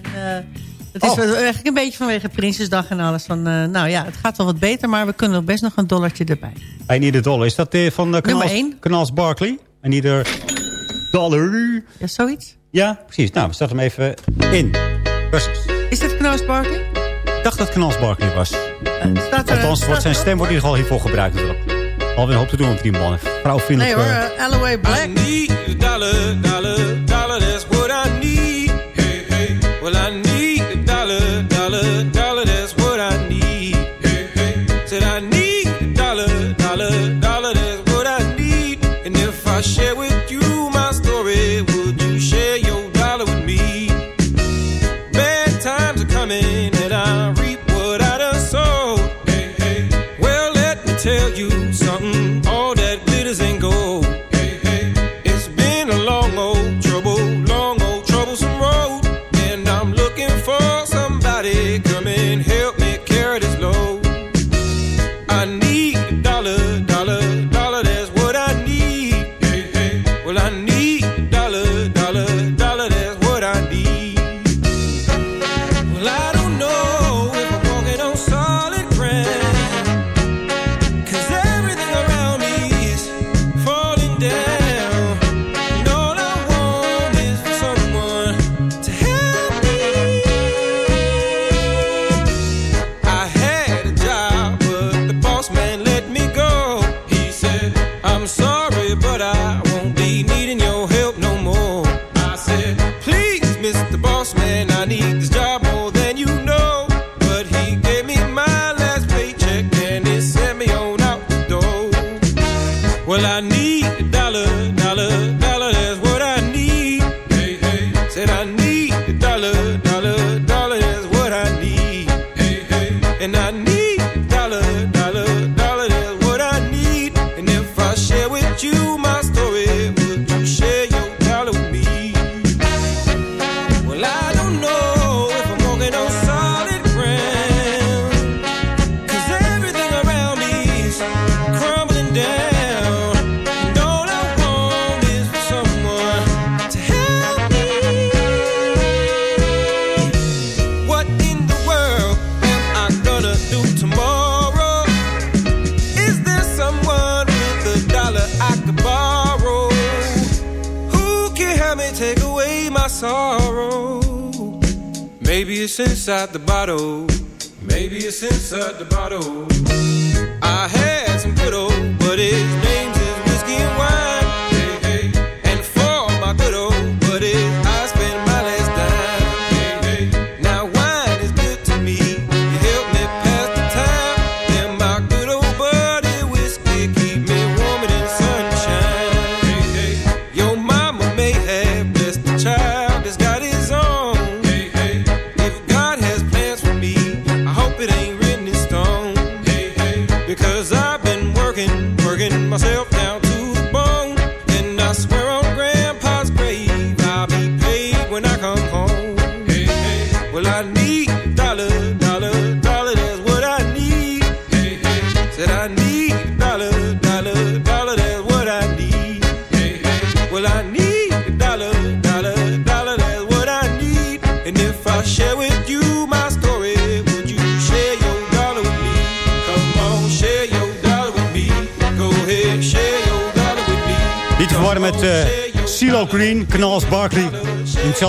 En, eh, het is Oh. eigenlijk een beetje vanwege Prinsjesdag en alles. Van, nou ja, het gaat wel wat beter, maar we kunnen nog best nog een dollartje erbij. I need a dollar. Is dat van uh. Canals Barkley? I need a dollar. Ja, zoiets? Ja, precies. Nou, we starten hem even in. Precies. Is dit Knaus Barkley? Ik dacht dat Canals Barkley was. Staat er, Althans, staat wordt zijn stem wordt in ieder geval hiervoor gebruikt. natuurlijk. Alweer een hoop te doen met die man. Nee Vrouwvriendelijk. hoor, eh, uh, Alloway Black. need a dollar, dollar, dollar, that's what I need. Hey, hey. Well, I need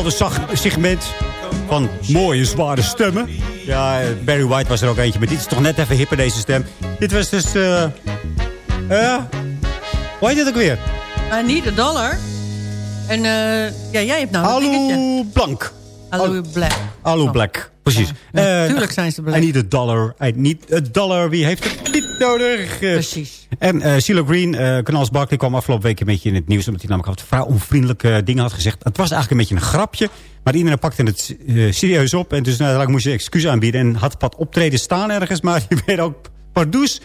Zag- segment van mooie, zware stemmen. Ja, Barry White was er ook eentje, maar dit is toch net even hipper, deze stem. Dit was dus... eh eh, hoe heet dit ook weer? I need a dollar. En eh, ja, jij hebt nou een dingetje. Alu Blank. Alu Black. Alu Black, precies. Ja, Eh, tuurlijk zijn ze black. I need a dollar. Need a dollar. Wie heeft het niet nodig? Precies. En eh CeeLo Green, eh Knals Barkley kwam afgelopen week een beetje in het nieuws... omdat hij namelijk wat vrij onvriendelijke dingen had gezegd. Het was eigenlijk een beetje een grapje... maar iedereen pakte het eh, serieus op. En dus nou, uiteindelijk moest hij excuus aanbieden... en had wat optreden staan ergens... maar die werd ook pardoes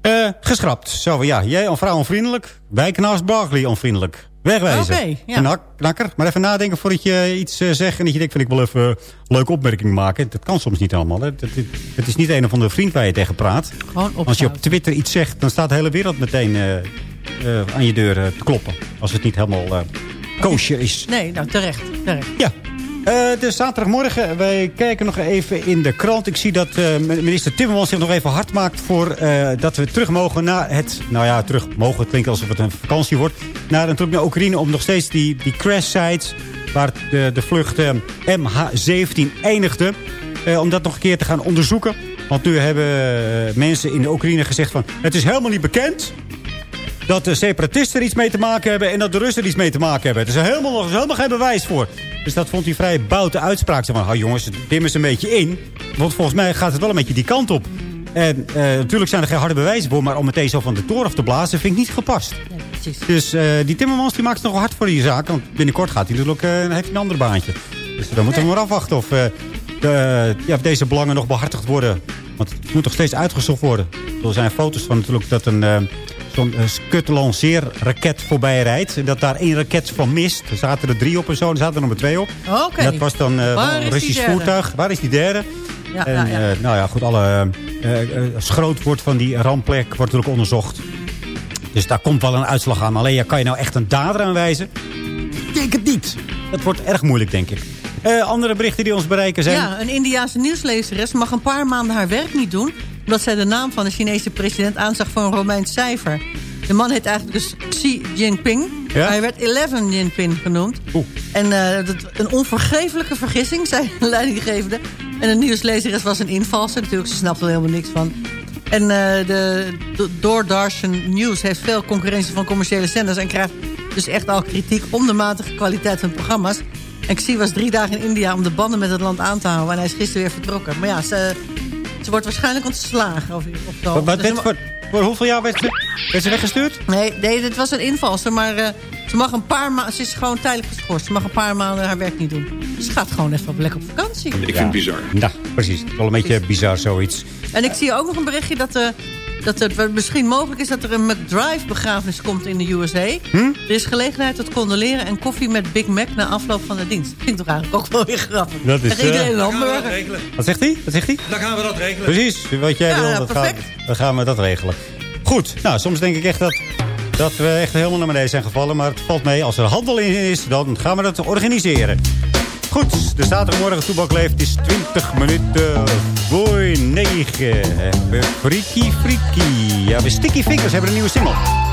eh geschrapt. Zo van, ja, jij vrij onvriendelijk... wij Knals Barkley onvriendelijk. Wegwijzen. Oké, ja. Knakker. Maar even nadenken voordat je iets eh, zegt... en dat je denkt, van, ik wil even een leuke opmerking maken. Dat kan soms niet allemaal. Hè. Dat, het is niet een of andere vriend waar je tegen praat. Als je op. Twitter iets zegt, dan staat de hele wereld meteen eh, eh, aan je deur te kloppen. Als het niet helemaal koosje is. Nee, nou terecht. terecht. Ja. Eh, het is zaterdagmorgen. Wij kijken nog even in de krant. Ik zie dat eh, minister Timmermans zich nog even hard maakt... voor eh, dat we terug mogen naar het... Nou ja, terug mogen. Het klinkt alsof het een vakantie wordt. Naar, natuurlijk naar Oekraïne om nog steeds die, die crash sites... waar de, de vlucht eh, MH17 eindigde... om dat nog een keer te gaan onderzoeken. Want nu hebben mensen in de Oekraïne gezegd van... het is helemaal niet bekend dat de separatisten er iets mee te maken hebben... en dat de Russen er iets mee te maken hebben. Er is helemaal, er is helemaal geen bewijs voor. Dus dat vond hij vrij boute uitspraak. Zeg maar, oh jongens, dim eens een beetje in. Want volgens mij gaat het wel een beetje die kant op. En eh, natuurlijk zijn er geen harde bewijzen voor... maar om meteen zo van de toren af te blazen vind ik niet gepast. Nee, precies. Dus eh, die Timmermans die maakt het nog hard voor die zaak. Want binnenkort gaat hij natuurlijk, eh, heeft een ander baantje. Dus dan moeten we maar afwachten of, de, ja, of deze belangen nog behartigd worden. Want het moet nog steeds uitgezocht worden. Er zijn foto's van natuurlijk dat een... Zo'n uh, skut-lanceerraket voorbij rijdt. En dat daar één raket van mist. Er zaten er drie op en zo. Er zaten er nog maar twee op. Oké. Dat was dan eh, een Russisch voertuig. Waar is die derde? Ja, en, nou ja. eh, nou ja, goed. Alle eh, schroot wordt van die rampplek wordt natuurlijk onderzocht. Dus daar komt wel een uitslag aan. Alleen ja, kan je nou echt een dader aanwijzen? Ik denk het niet. Dat wordt erg moeilijk, denk ik. Andere berichten die ons bereiken zijn... Ja, een Indiaanse nieuwslezeres mag een paar maanden haar werk niet doen... omdat zij de naam van de Chinese president aanzag voor een Romeins cijfer. De man heet eigenlijk dus Xi Jinping. Ja? Hij werd 11 Jinping genoemd. En eh, dat, een onvergeeflijke vergissing, zei de leidinggevende. En de nieuwslezeres was een invalser. Natuurlijk, ze snapte er helemaal niks van. En eh, de, de Doordarshan News heeft veel concurrentie van commerciële zenders... en krijgt dus echt al kritiek om de matige kwaliteit van programma's. En Xi was drie dagen in India om de banden met het land aan te houden... en hij is gisteren weer vertrokken. Maar ja, ze, ze wordt waarschijnlijk ontslagen. Of, of zo. Wat, wat Dus werd, voor, voor hoeveel jaar werd ze, werd ze weggestuurd? Nee, nee, dit was een invalster, maar eh, ze mag een paar maanden... Ze is gewoon tijdelijk geschorst. Ze mag een paar maanden haar werk niet doen. Ze gaat gewoon even op lekker op vakantie. Ik vind het bizar. Ja, precies. Wel een beetje bizar zoiets. En ik zie ook nog een berichtje dat, eh, dat het misschien mogelijk is... dat er een McDrive-begrafenis komt in de USA. Hm? Er is gelegenheid tot condoleren en koffie met Big Mac... na afloop van de dienst. Vind ik toch eigenlijk ook wel weer grappig. Dat is, Krijgt iedereen eh, een hamburger. Wat zegt hij? Wat zegt hij? Dan gaan we dat regelen. Precies, wat jij Ja, wil, ja, dat gaan, dan gaan we dat regelen. Goed, nou, soms denk ik echt dat, dat we echt helemaal naar beneden zijn gevallen. Maar het valt mee. Als er handel in is, dan gaan we dat organiseren. Goed, de zaterdagmorgen toebak leeft is 20 minuten voor 9. We Freaky Freaky. Ja, we Sticky Fingers hebben een nieuwe single.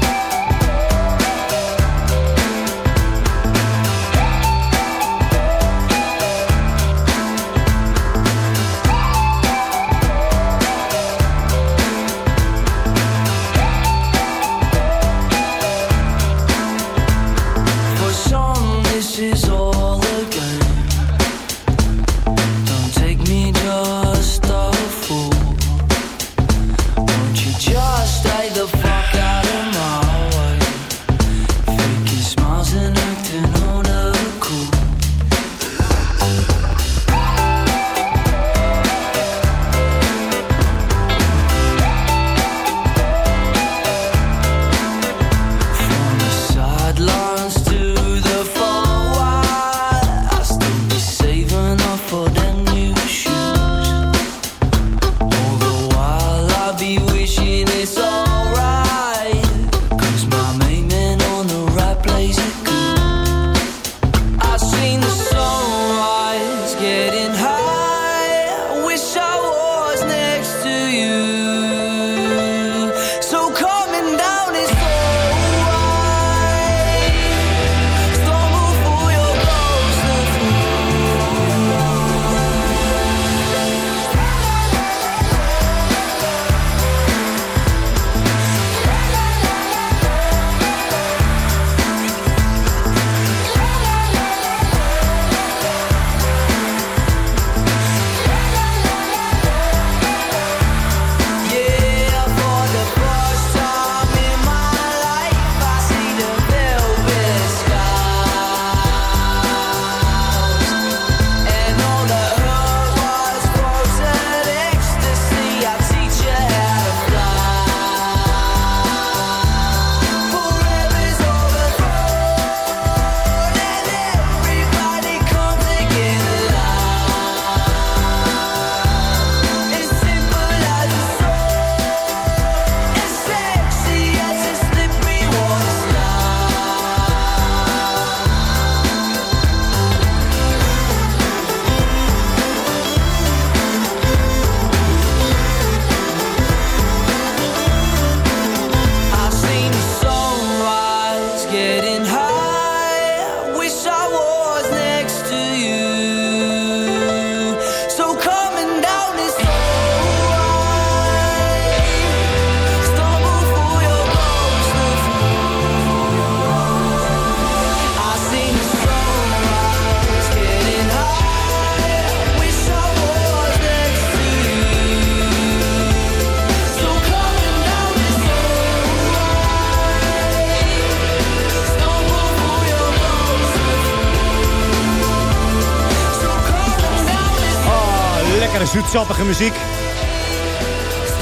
Zoetsappige muziek.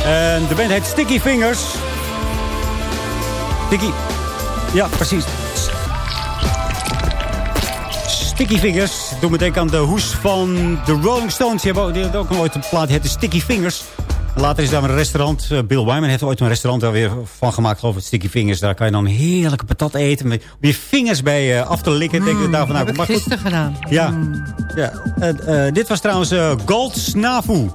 En de band heet Sticky Fingers. Sticky... Ja, precies. Sticky Fingers. Doe me denken aan de hoes van de Rolling Stones. Die hebben, die hebben ook ooit een plaat die heette Sticky Fingers. Later is daar een restaurant. eh, Bill Wyman heeft ooit een restaurant daar weer van gemaakt. Geloof ik, Sticky Fingers. Daar kan je dan heerlijke patat eten. Met om je vingers bij eh, af te likken. Ik denk dat het daar vandaan heb ik Maar goed, gisteren gedaan. ja. ja. En, eh, dit was trouwens Gold Snafu.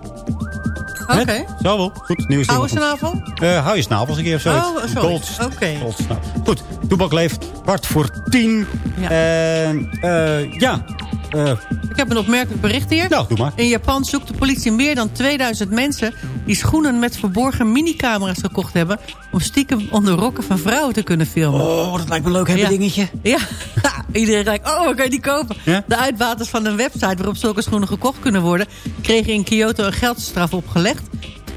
Oké. Met- Zo wel. Goed, nieuws. Oude snavel? Eh hou je snavels een keer of zo. Oh, zoiets. Gold. Oké. Gold snavel. Goed, Toebak leeft kwart voor tien. Ja. Eh, ja. Eh, Ik heb een opmerkelijk bericht hier. nou, doe maar. In Japan zoekt de politie meer dan 2000 mensen... die schoenen met verborgen minicamera's gekocht hebben... om stiekem onder rokken van vrouwen te kunnen filmen. Oh, dat lijkt me leuk, hebben Ja. dingetje. Ja, iedereen lijkt, oh, waar kan je die kopen? Ja? De uitbaters van een website waarop zulke schoenen gekocht kunnen worden... kregen in Kyoto een geldstraf opgelegd.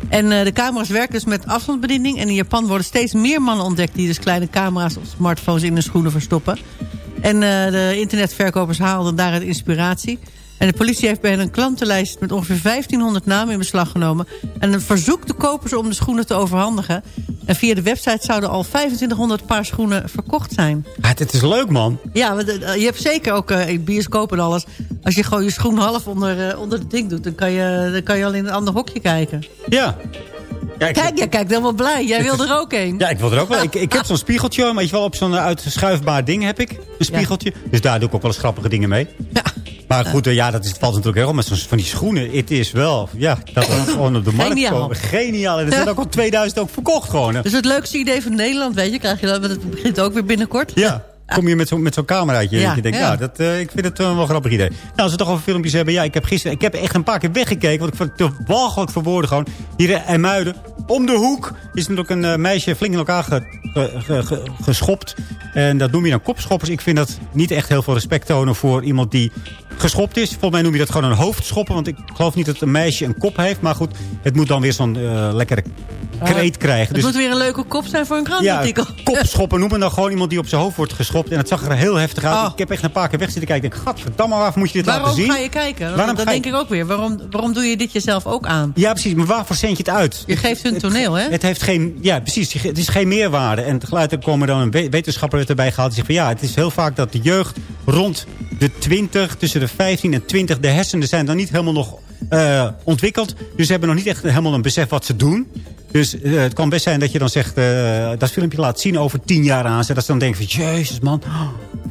En eh, de camera's werken dus met afstandsbediening. En in Japan worden steeds meer mannen ontdekt... die dus kleine camera's of smartphones in hun schoenen verstoppen. En eh, de internetverkopers haalden daaruit inspiratie. En de politie heeft bij hen een klantenlijst met ongeveer 1500 namen in beslag genomen. En verzoekt de kopers om de schoenen te overhandigen. En via de website zouden al 2500 paar schoenen verkocht zijn. Ah, dit is leuk, man. Ja, want, eh, je hebt zeker ook eh, in bioscoop en alles. Als je gewoon je schoen half onder, eh, onder het ding doet... dan kan, je, dan kan je al in een ander hokje kijken. Ja. Ja, ik, Kijk, jij kijkt helemaal blij. Jij wil er ook een. ja, ik wil er ook wel. Ik, ik heb zo'n spiegeltje, maar je wel op zo'n eh, uitschuifbaar ding heb ik. Een spiegeltje. Dus daar doe ik ook wel eens grappige dingen mee. Ja. Maar goed, eh, ja, dat is, valt natuurlijk heel met van die schoenen. Het is wel, ja, dat is gewoon op de markt Geniaal. komen. Geniaal. En er zijn ook al 2000 ook verkocht gewoon. Dus het leukste idee van Nederland, weet je, krijg je dat, want het begint ook weer binnenkort. Ja, kom je met zo'n met zo'n cameraatje. Ja, dat je denkt, ja. nou, dat, eh, ik vind het wel een grappig idee. Nou, als we toch over filmpjes hebben. Ja, ik heb gisteren ik heb echt een paar keer weggekeken. Want ik vond het te walgelijk voor woorden gewoon. Hier in Muiden, om de hoek, is natuurlijk een eh, meisje flink in elkaar ge- ge- ge- ge- geschopt. En dat noem je dan kopschoppers. Ik vind dat niet echt heel veel respect tonen voor iemand die geschopt is. Volgens mij noem je dat gewoon een hoofdschoppen. Want ik geloof niet dat een meisje een kop heeft. Maar goed, het moet dan weer zo'n eh, lekkere kreet krijgen. Het Dus moet weer een leuke kop zijn voor een krantenartikel. ja, kopschoppen noemen dan gewoon iemand die op zijn hoofd wordt geschopt. En het zag er heel heftig uit. Oh. Ik heb echt een paar keer weg zitten kijken. Ik denk, gadverdamme, waarvoor moet je dit Waarom laten zien? ga je kijken? Waarom dat je- denk ik ook weer. Waarom, waarom doe je dit jezelf ook aan? Ja, precies. Maar waarvoor zend je het uit? Je geeft hun toneel, hè? Het heeft geen, ja, precies. Het is geen meerwaarde. En tegelijkertijd komen dan een we- wetenschapper erbij gehaald. Die zegt van ja, het is heel vaak dat de jeugd rond de 20, tussen de 15 en 20, de hersenen zijn dan niet helemaal nog eh, ontwikkeld. Dus ze hebben nog niet echt helemaal een besef wat ze doen. Dus eh, het kan best zijn dat je dan zegt, eh, dat filmpje laat zien over 10 jaar aan. Dat ze dan denken van, jezus man.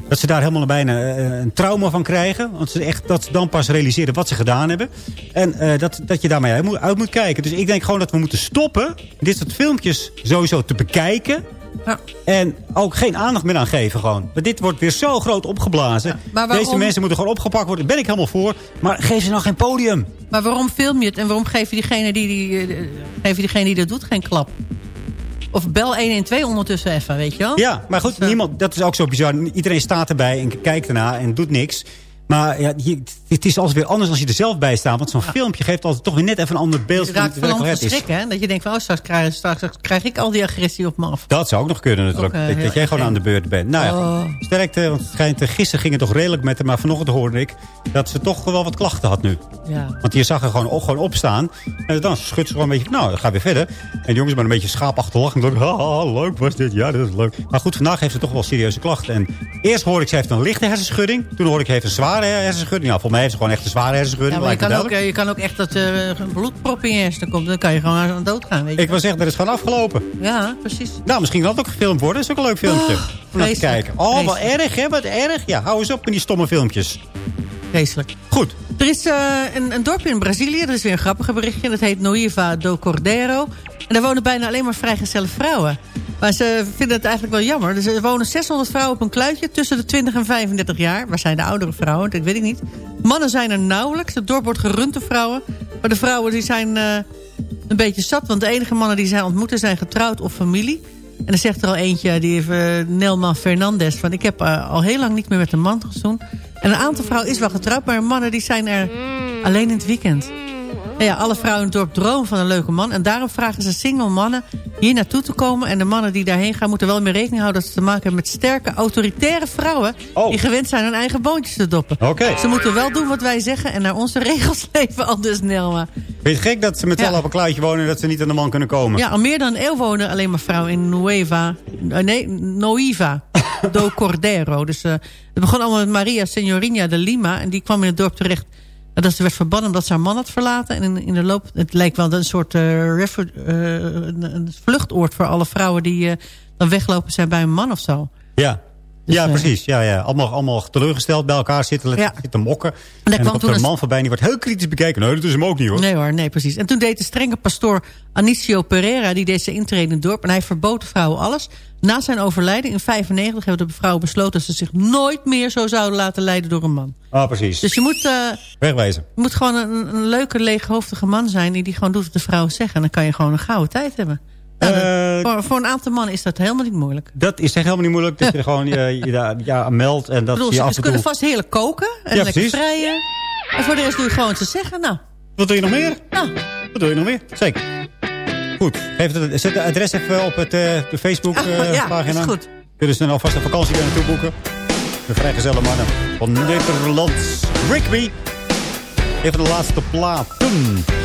Dat ze daar helemaal bijna een trauma van krijgen. Want ze echt, dat ze dan pas realiseren wat ze gedaan hebben. En dat, dat je daarmee uit moet kijken. Dus ik denk gewoon dat we moeten stoppen. Dit soort filmpjes sowieso te bekijken. Ja. En ook geen aandacht meer aan geven gewoon. Want dit wordt weer zo groot opgeblazen. maar waarom- Deze mensen moeten gewoon opgepakt worden. Daar ben ik helemaal voor. Maar geef ze nou geen podium. Maar waarom film je het en waarom geef je diegene die, die, eh, geef je diegene die dat doet geen klap? Of bel 112 ondertussen even, weet je wel? Ja, maar goed, niemand, dat is ook zo bizar. Iedereen staat erbij en kijkt ernaar en doet niks. Maar ja, het is altijd weer anders als je er zelf bij staat. Want zo'n filmpje geeft altijd toch weer net even een ander beeld Je van werkelijkheid is. schrik, hè? Dat je denkt van, oh, straks krijg, straks krijg ik al die agressie op me af. Dat zou ook nog kunnen natuurlijk. Ook, eh, dat, jij gewoon aan de beurt bent. Nou ja, Oh. sterkte. Want het schijnt, eh, gisteren ging het toch redelijk met haar. Maar vanochtend hoorde ik dat ze toch wel wat klachten had nu. Ja. Want je zag haar gewoon, gewoon opstaan. En dan schudt ze gewoon een beetje. Nou, dan we weer verder. En de jongens maar een beetje schaapachtig lachen. En leuk was dit. Ja, dat is leuk. Maar goed, vandaag heeft ze toch wel serieuze klachten. En eerst hoorde ik, ze heeft een lichte hersenschudding. Toen hoorde ik, heeft een zware hersenschudding. Nou, volgens mij heeft ze gewoon echt een zware hersenschudding. Ja, maar je kan, ook, eh, je kan ook echt dat er een bloedprop in je hersenen komt. Dan kan je gewoon aan de dood gaan, weet je Ik wil zeggen, dat is gewoon afgelopen. Ja, precies. Nou, misschien kan dat ook gefilmd worden. Dat is ook een leuk filmpje. Oh, kijken. Oh, erg, hè? Wat erg. Ja, hou eens op met die stomme filmpjes. Vreselijk. Goed. Er is eh, een, een dorpje in Brazilië, dat is weer een grappige berichtje. Dat heet Noiva do Cordeiro. En daar wonen bijna alleen maar vrijgezelle vrouwen. Maar ze vinden het eigenlijk wel jammer. Dus er wonen 600 vrouwen op een kluitje tussen de 20 en 35 jaar. Waar zijn de oudere vrouwen? Dat weet ik niet. Mannen zijn er nauwelijks. Het dorp wordt gerund door vrouwen. Maar de vrouwen die zijn eh, een beetje zat. Want de enige mannen die zij ontmoeten zijn getrouwd of familie. En er zegt er al eentje, die heeft eh, Nelma Fernandez... van ik heb eh, al heel lang niet meer met een man gezoend. En een aantal vrouwen is wel getrouwd... maar mannen die zijn er alleen in het weekend. Ja, alle vrouwen in het dorp dromen van een leuke man. En daarom vragen ze single mannen hier naartoe te komen. En de mannen die daarheen gaan moeten wel mee rekening houden... dat ze te maken hebben met sterke, autoritaire vrouwen... die gewend zijn hun eigen boontjes te doppen. Oh. Ze moeten wel doen wat wij zeggen en naar onze regels leven, anders Nelma. Vind je gek dat ze met z'n Ja. allen op een kluitje wonen... en dat ze niet aan de man kunnen komen? Ja, al meer dan een eeuw wonen alleen maar vrouwen in Nueva... eh, nee, Noiva do Cordero. Dus eh, het begon allemaal met Maria Signorina de Lima... en die kwam in het dorp terecht... Dat ze werd verbannen omdat ze haar man had verlaten. En in, in de loop, het lijkt wel een soort eh, een, een vluchtoord voor alle vrouwen die eh, dan weglopen zijn bij een man of zo. Ja, Dus, ja eh, precies. Ja, ja. Allemaal, allemaal teleurgesteld bij elkaar zitten, Ja. zitten mokken. En, kwam dan komt toen er een man voorbij en die wordt heel kritisch bekeken. Nee, dat is hem ook niet hoor. Nee hoor, nee precies. En toen deed de strenge pastoor Anicio Pereira, die deed zijn intrede in het dorp. En hij verbood de vrouwen alles. Na zijn overlijden in 95 hebben de vrouwen besloten... dat ze zich nooit meer zo zouden laten leiden door een man. Ah, precies. Dus je moet, eh, Wegwezen. je moet gewoon een, een leuke, leeghoofdige man zijn... die, die gewoon doet wat de vrouwen zeggen. En dan kan je gewoon een gouden tijd hebben. Nou, dat- Eh, voor, voor een aantal mannen is dat helemaal niet moeilijk. Dat is echt helemaal niet moeilijk. Dat je er gewoon je, je daar ja, meldt en dat bedoel, je ze, af ze en kunnen toe... vast heerlijk koken en Ja, lekker precies. vrijen. En voor de rest doe je gewoon wat ze zeggen. Nou, Wat doe je nog meer? nou Wat doe je nog meer? Zeker. Goed. Geef het, zet het adres even op het, eh, de Facebook-pagina. Ah, ja, is goed. Kunnen ze dan alvast een vakantie daar naartoe boeken. De vrijgezelle mannen van Nederland. Rigby. Even de laatste platen. Listening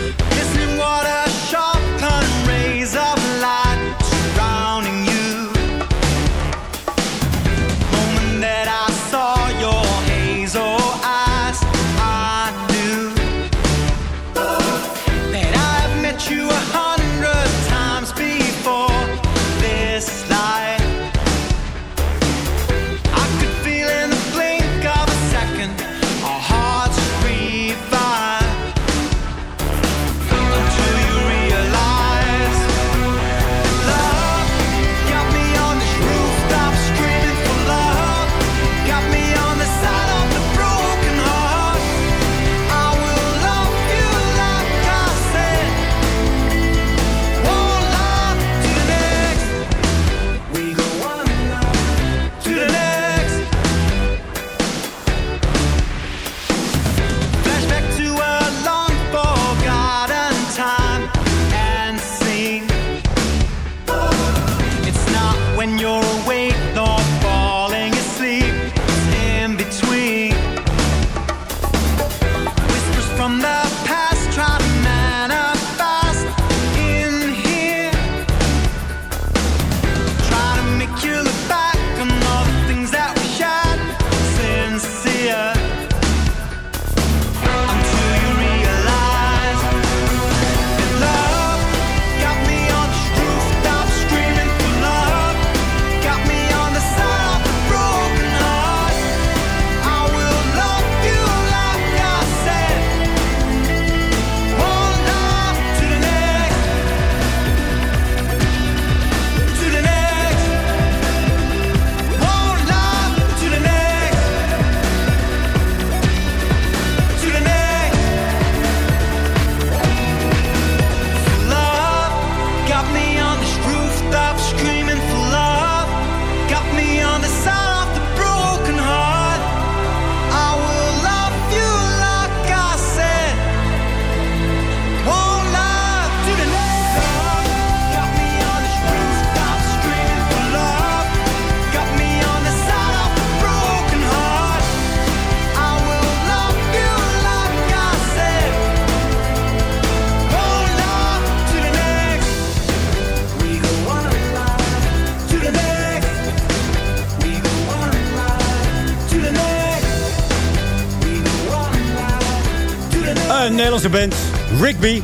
Nederlandse band. Rigby.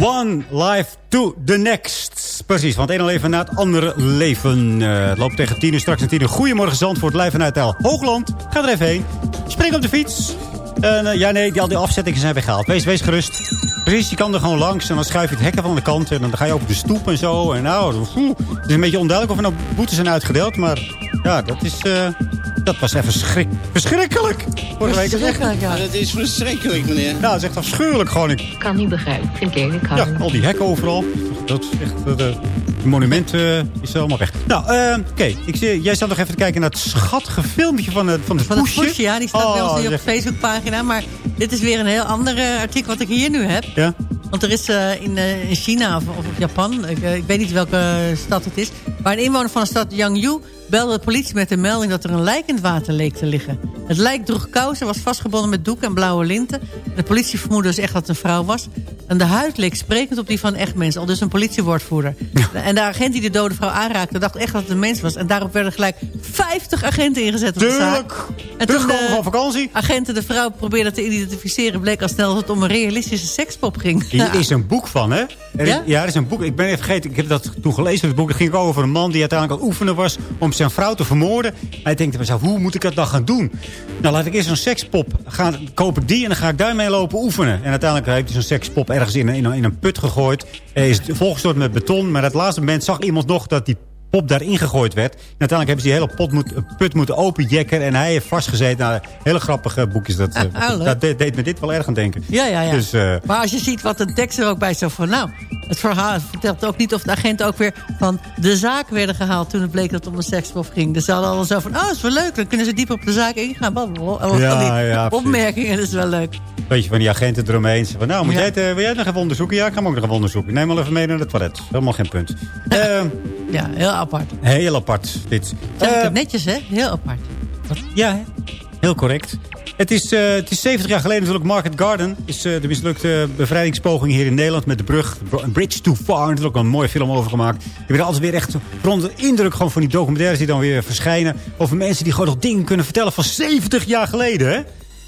One life to the next. Precies, van het ene leven naar het andere leven. Eh, het loopt tegen tien uur, straks een tien uur. Goedemorgen Zandvoort, live vanuit El Hoogland. Ga er even heen. Spring op de fiets. En, eh, ja, nee, die, al die afzettingen zijn weggehaald. Wees, wees gerust. Precies, je kan er gewoon langs en dan schuif je het hekken van de kant. En dan ga je over de stoep en zo. En nou, het is een beetje onduidelijk of er nou boetes zijn uitgedeeld. Maar ja, dat is... eh, dat was even schrik verschrikkelijk. Vorige week. Verschrikkelijk, ja. Dat is verschrikkelijk, meneer. Nou, het is echt afschuwelijk gewoon. Ik, kan niet begrijpen. Vind ik, ik kan ja, al die hekken overal. Dat is echt... eh, Het monument eh, is allemaal weg. Nou, eh, oké. ik zie- Jij zat nog even te kijken naar het schattige filmpje van, het van het Van het poesje. poesje, ja, die staat Oh, nu op de Facebookpagina. Maar dit is weer een heel ander artikel wat ik hier nu heb. Ja? Want er is eh, in, eh, in China of, of Japan, ik, ik weet niet welke stad het is... maar een inwoner van de stad Yangju belde de politie met de melding... dat er een lijk in het water leek te liggen. Het lijk droeg kousen, was vastgebonden met doek en blauwe linten. De politie vermoedde dus echt dat het een vrouw was. En de huid leek sprekend op die van echt mens. Al dus een politiewoordvoerder. En de agent die de dode vrouw aanraakte... dacht echt dat het een mens was. En daarop werden gelijk 50 agenten ingezet op de zaak. Tuurlijk. En toen Terugkomen de van vakantie. agenten de vrouw probeerden te identificeren... bleek al snel dat het om een realistische sekspop ging. Hier is een boek van, hè? Er is, Ja? ja? er is een boek. Ik ben even vergeten. Ik heb dat toen gelezen. Het boek ging over een man die uiteindelijk aan het oefenen was... om zijn vrouw te vermoorden. Hij denkt bij mezelf, hoe moet ik dat dan gaan doen? Nou, laat ik eerst zo'n sekspop. Gaan, koop ik die en dan ga ik daarmee lopen oefenen. En uiteindelijk heeft hij zo'n sekspop ergens in, een- in, een- in een put gegooid. Hij is volgestort met beton. Maar op het laatste moment zag iemand nog dat die pop daarin gegooid werd. En uiteindelijk hebben ze die hele pot moet, put moeten openjekken. En hij heeft vastgezeten. Nou, hele grappige boekjes. Dat, eh, Ah, leuk. dat deed, deed me dit wel erg aan denken. Ja, ja, ja. Dus, eh, maar als je ziet wat een tekst er ook bij zo van... nou, het verhaal vertelt ook niet of de agenten ook weer van de zaak werden gehaald... toen het bleek dat het om een sekspop ging. Dus ze hadden al zo van, oh, dat is wel leuk. Dan kunnen ze diep op de zaak ingaan. Blablabla. Allemaal Ja, van die ja, opmerkingen, dat is wel leuk. Weet je, van die agenten eromheen. Van, nou, moet Ja. jij het, eh, wil jij het nog even onderzoeken? Ja, ik ga hem ook nog even onderzoeken. Neem maar even mee naar het toilet. Helemaal geen punt. Eh, Ja, heel apart. heel apart, dit. Zeg ik Eh, netjes, hè? Heel apart. ja, hè? heel correct. Het is, eh, het is 70 jaar geleden natuurlijk Market Garden. is eh, de mislukte bevrijdingspoging hier in Nederland met de brug. Bridge Too Far. Er is ook een mooie film over gemaakt. Je bent altijd weer echt rond de indruk gewoon van die documentaires die dan weer verschijnen. Over mensen die gewoon nog dingen kunnen vertellen van 70 jaar geleden. Hè?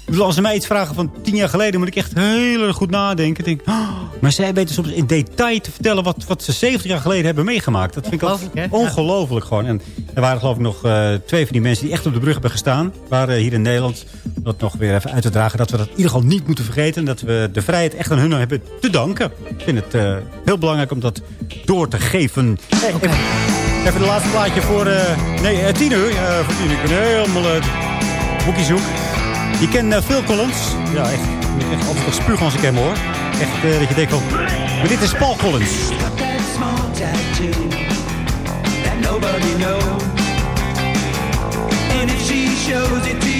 Bedoel, als ze mij iets vragen van 10 jaar geleden... moet ik echt heel erg goed nadenken. Denk, oh, maar zij weten soms in detail te vertellen... Wat, wat ze 70 jaar geleden hebben meegemaakt. Dat vind ik altijd Ongelooflijk? Ja. gewoon. En er waren geloof ik nog eh, twee van die mensen... die echt op de brug hebben gestaan. Waren hier in Nederland. Dat nog weer even uit te dragen. Dat we dat in ieder geval niet moeten vergeten. En dat we de vrijheid echt aan hun hebben te danken. Ik vind het eh, heel belangrijk om dat door te geven. Hey, even, even de laatste plaatje voor... eh, nee, tien uur. Voor tien uur. Ik ben helemaal uh, boekje zoek. Je kent eh, Phil Collins. Ja, echt. Ik moet echt altijd spugen als ik hem hoor. Echt eh, dat je denkt van... Maar dit is Paul Collins. nobody knows. And if she shows it to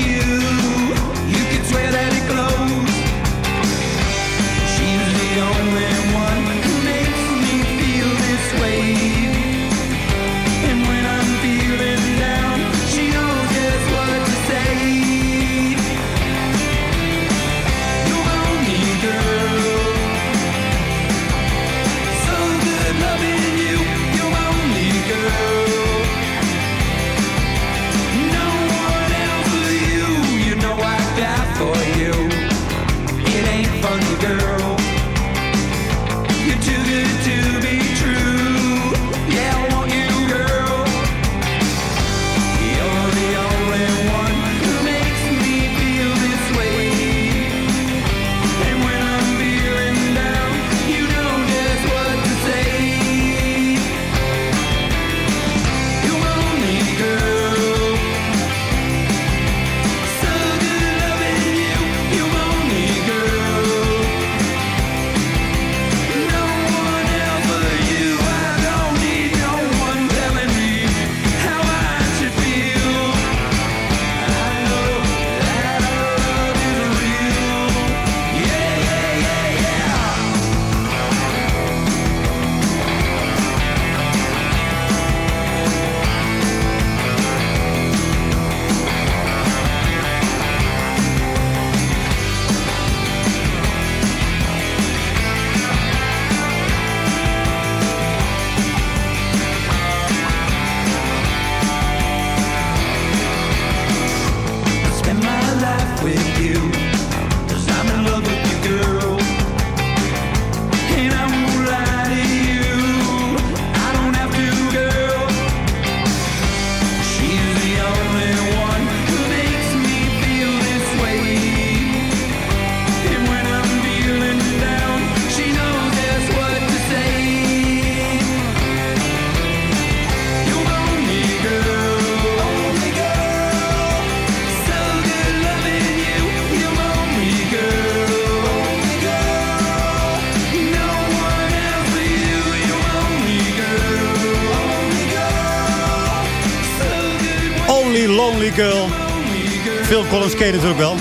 Collins ken natuurlijk wel.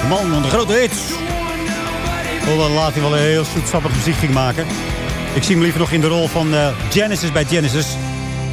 De man van de grote hits. Hoewel laat hij wel een heel zoetsappig muziek ging maken. Ik zie hem liever nog in de rol van eh, Genesis bij Genesis.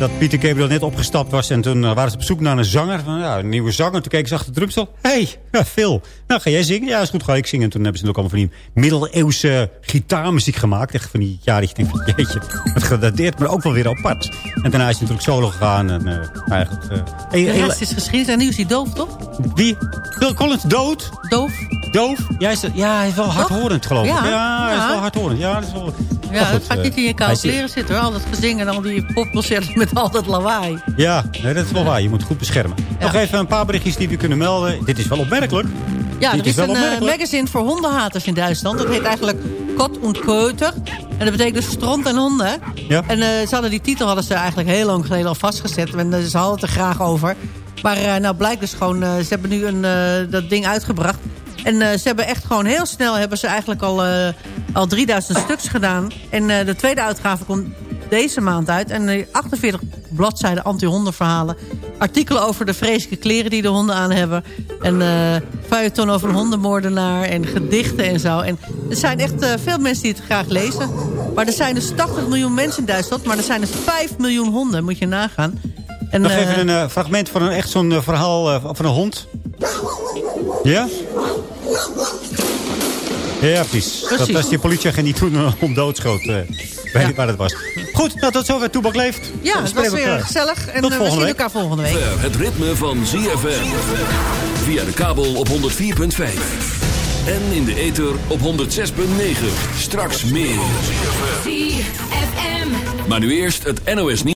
Dat Peter Gabriel net opgestapt was. En toen eh, waren ze op zoek naar een zanger. Van, ja, een nieuwe zanger. Toen keken ze achter de drumstel. Hé, hey, ja, Phil. Nou, ga jij zingen? Ja, is goed. Ga ik zingen. En toen hebben ze ook allemaal van die middeleeuwse gitaarmuziek gemaakt. Echt van die jaren dat je denkt, jeetje. Het gedateerd, maar ook wel weer apart. En daarna is hij natuurlijk solo gegaan. En, eh, eigenlijk, eh, De rest is geschiedenis. En nu is hij doof, toch? Wie? Phil Collins dood? Doof. Doof? Ja, hij is, ja, hij is wel hardhorend, geloof ik. Ja, Ja, hij is wel hardhorend. Ja, dat is wel... Ja, dat gaat niet in je koude kleren zitten hoor. Al dat gezing en al die popconcerten met al dat lawaai. Ja, nee, dat is wel waar. Je moet goed beschermen. Nog even een paar berichtjes die we kunnen melden. Dit is wel opmerkelijk. Ja, Dit er is wel een eh, magazine voor hondenhaters in Duitsland. Dat heet eigenlijk Kot und Köter. En dat betekent dus stront en honden. Ja. En eh, ze hadden die titel hadden ze eigenlijk heel lang geleden al vastgezet. En eh, ze hadden het er graag over. Maar nou blijkt dus gewoon... ze hebben nu een, dat ding uitgebracht. En ze hebben echt gewoon heel snel... hebben ze eigenlijk al, al 3000 stuks gedaan. En de tweede uitgave komt deze maand uit. En eh, 48 bladzijden anti-hondenverhalen. Artikelen over de vreselijke kleren die de honden aan hebben. En eh feuilleton over een hondenmoordenaar. En gedichten en zo. En er zijn echt eh, veel mensen die het graag lezen. Maar er zijn dus 80 miljoen mensen in Duitsland. Maar er zijn dus 5 miljoen honden. Moet je nagaan. En, Nog even een eh, fragment van een, echt zo'n verhaal van een hond. Ja? Ja, precies. Dat was die politieagent die toen een hond doodschoot. Weet niet waar het was. Goed, nou tot zover Toebak leeft. ja, het was we weer elkaar. gezellig. En Tot eh, we volgende zien week. elkaar volgende week. Het ritme van ZFM. Via de kabel op 104.5. En in de ether op 106.9. Straks meer. ZFM. Maar nu eerst het NOS nieuws.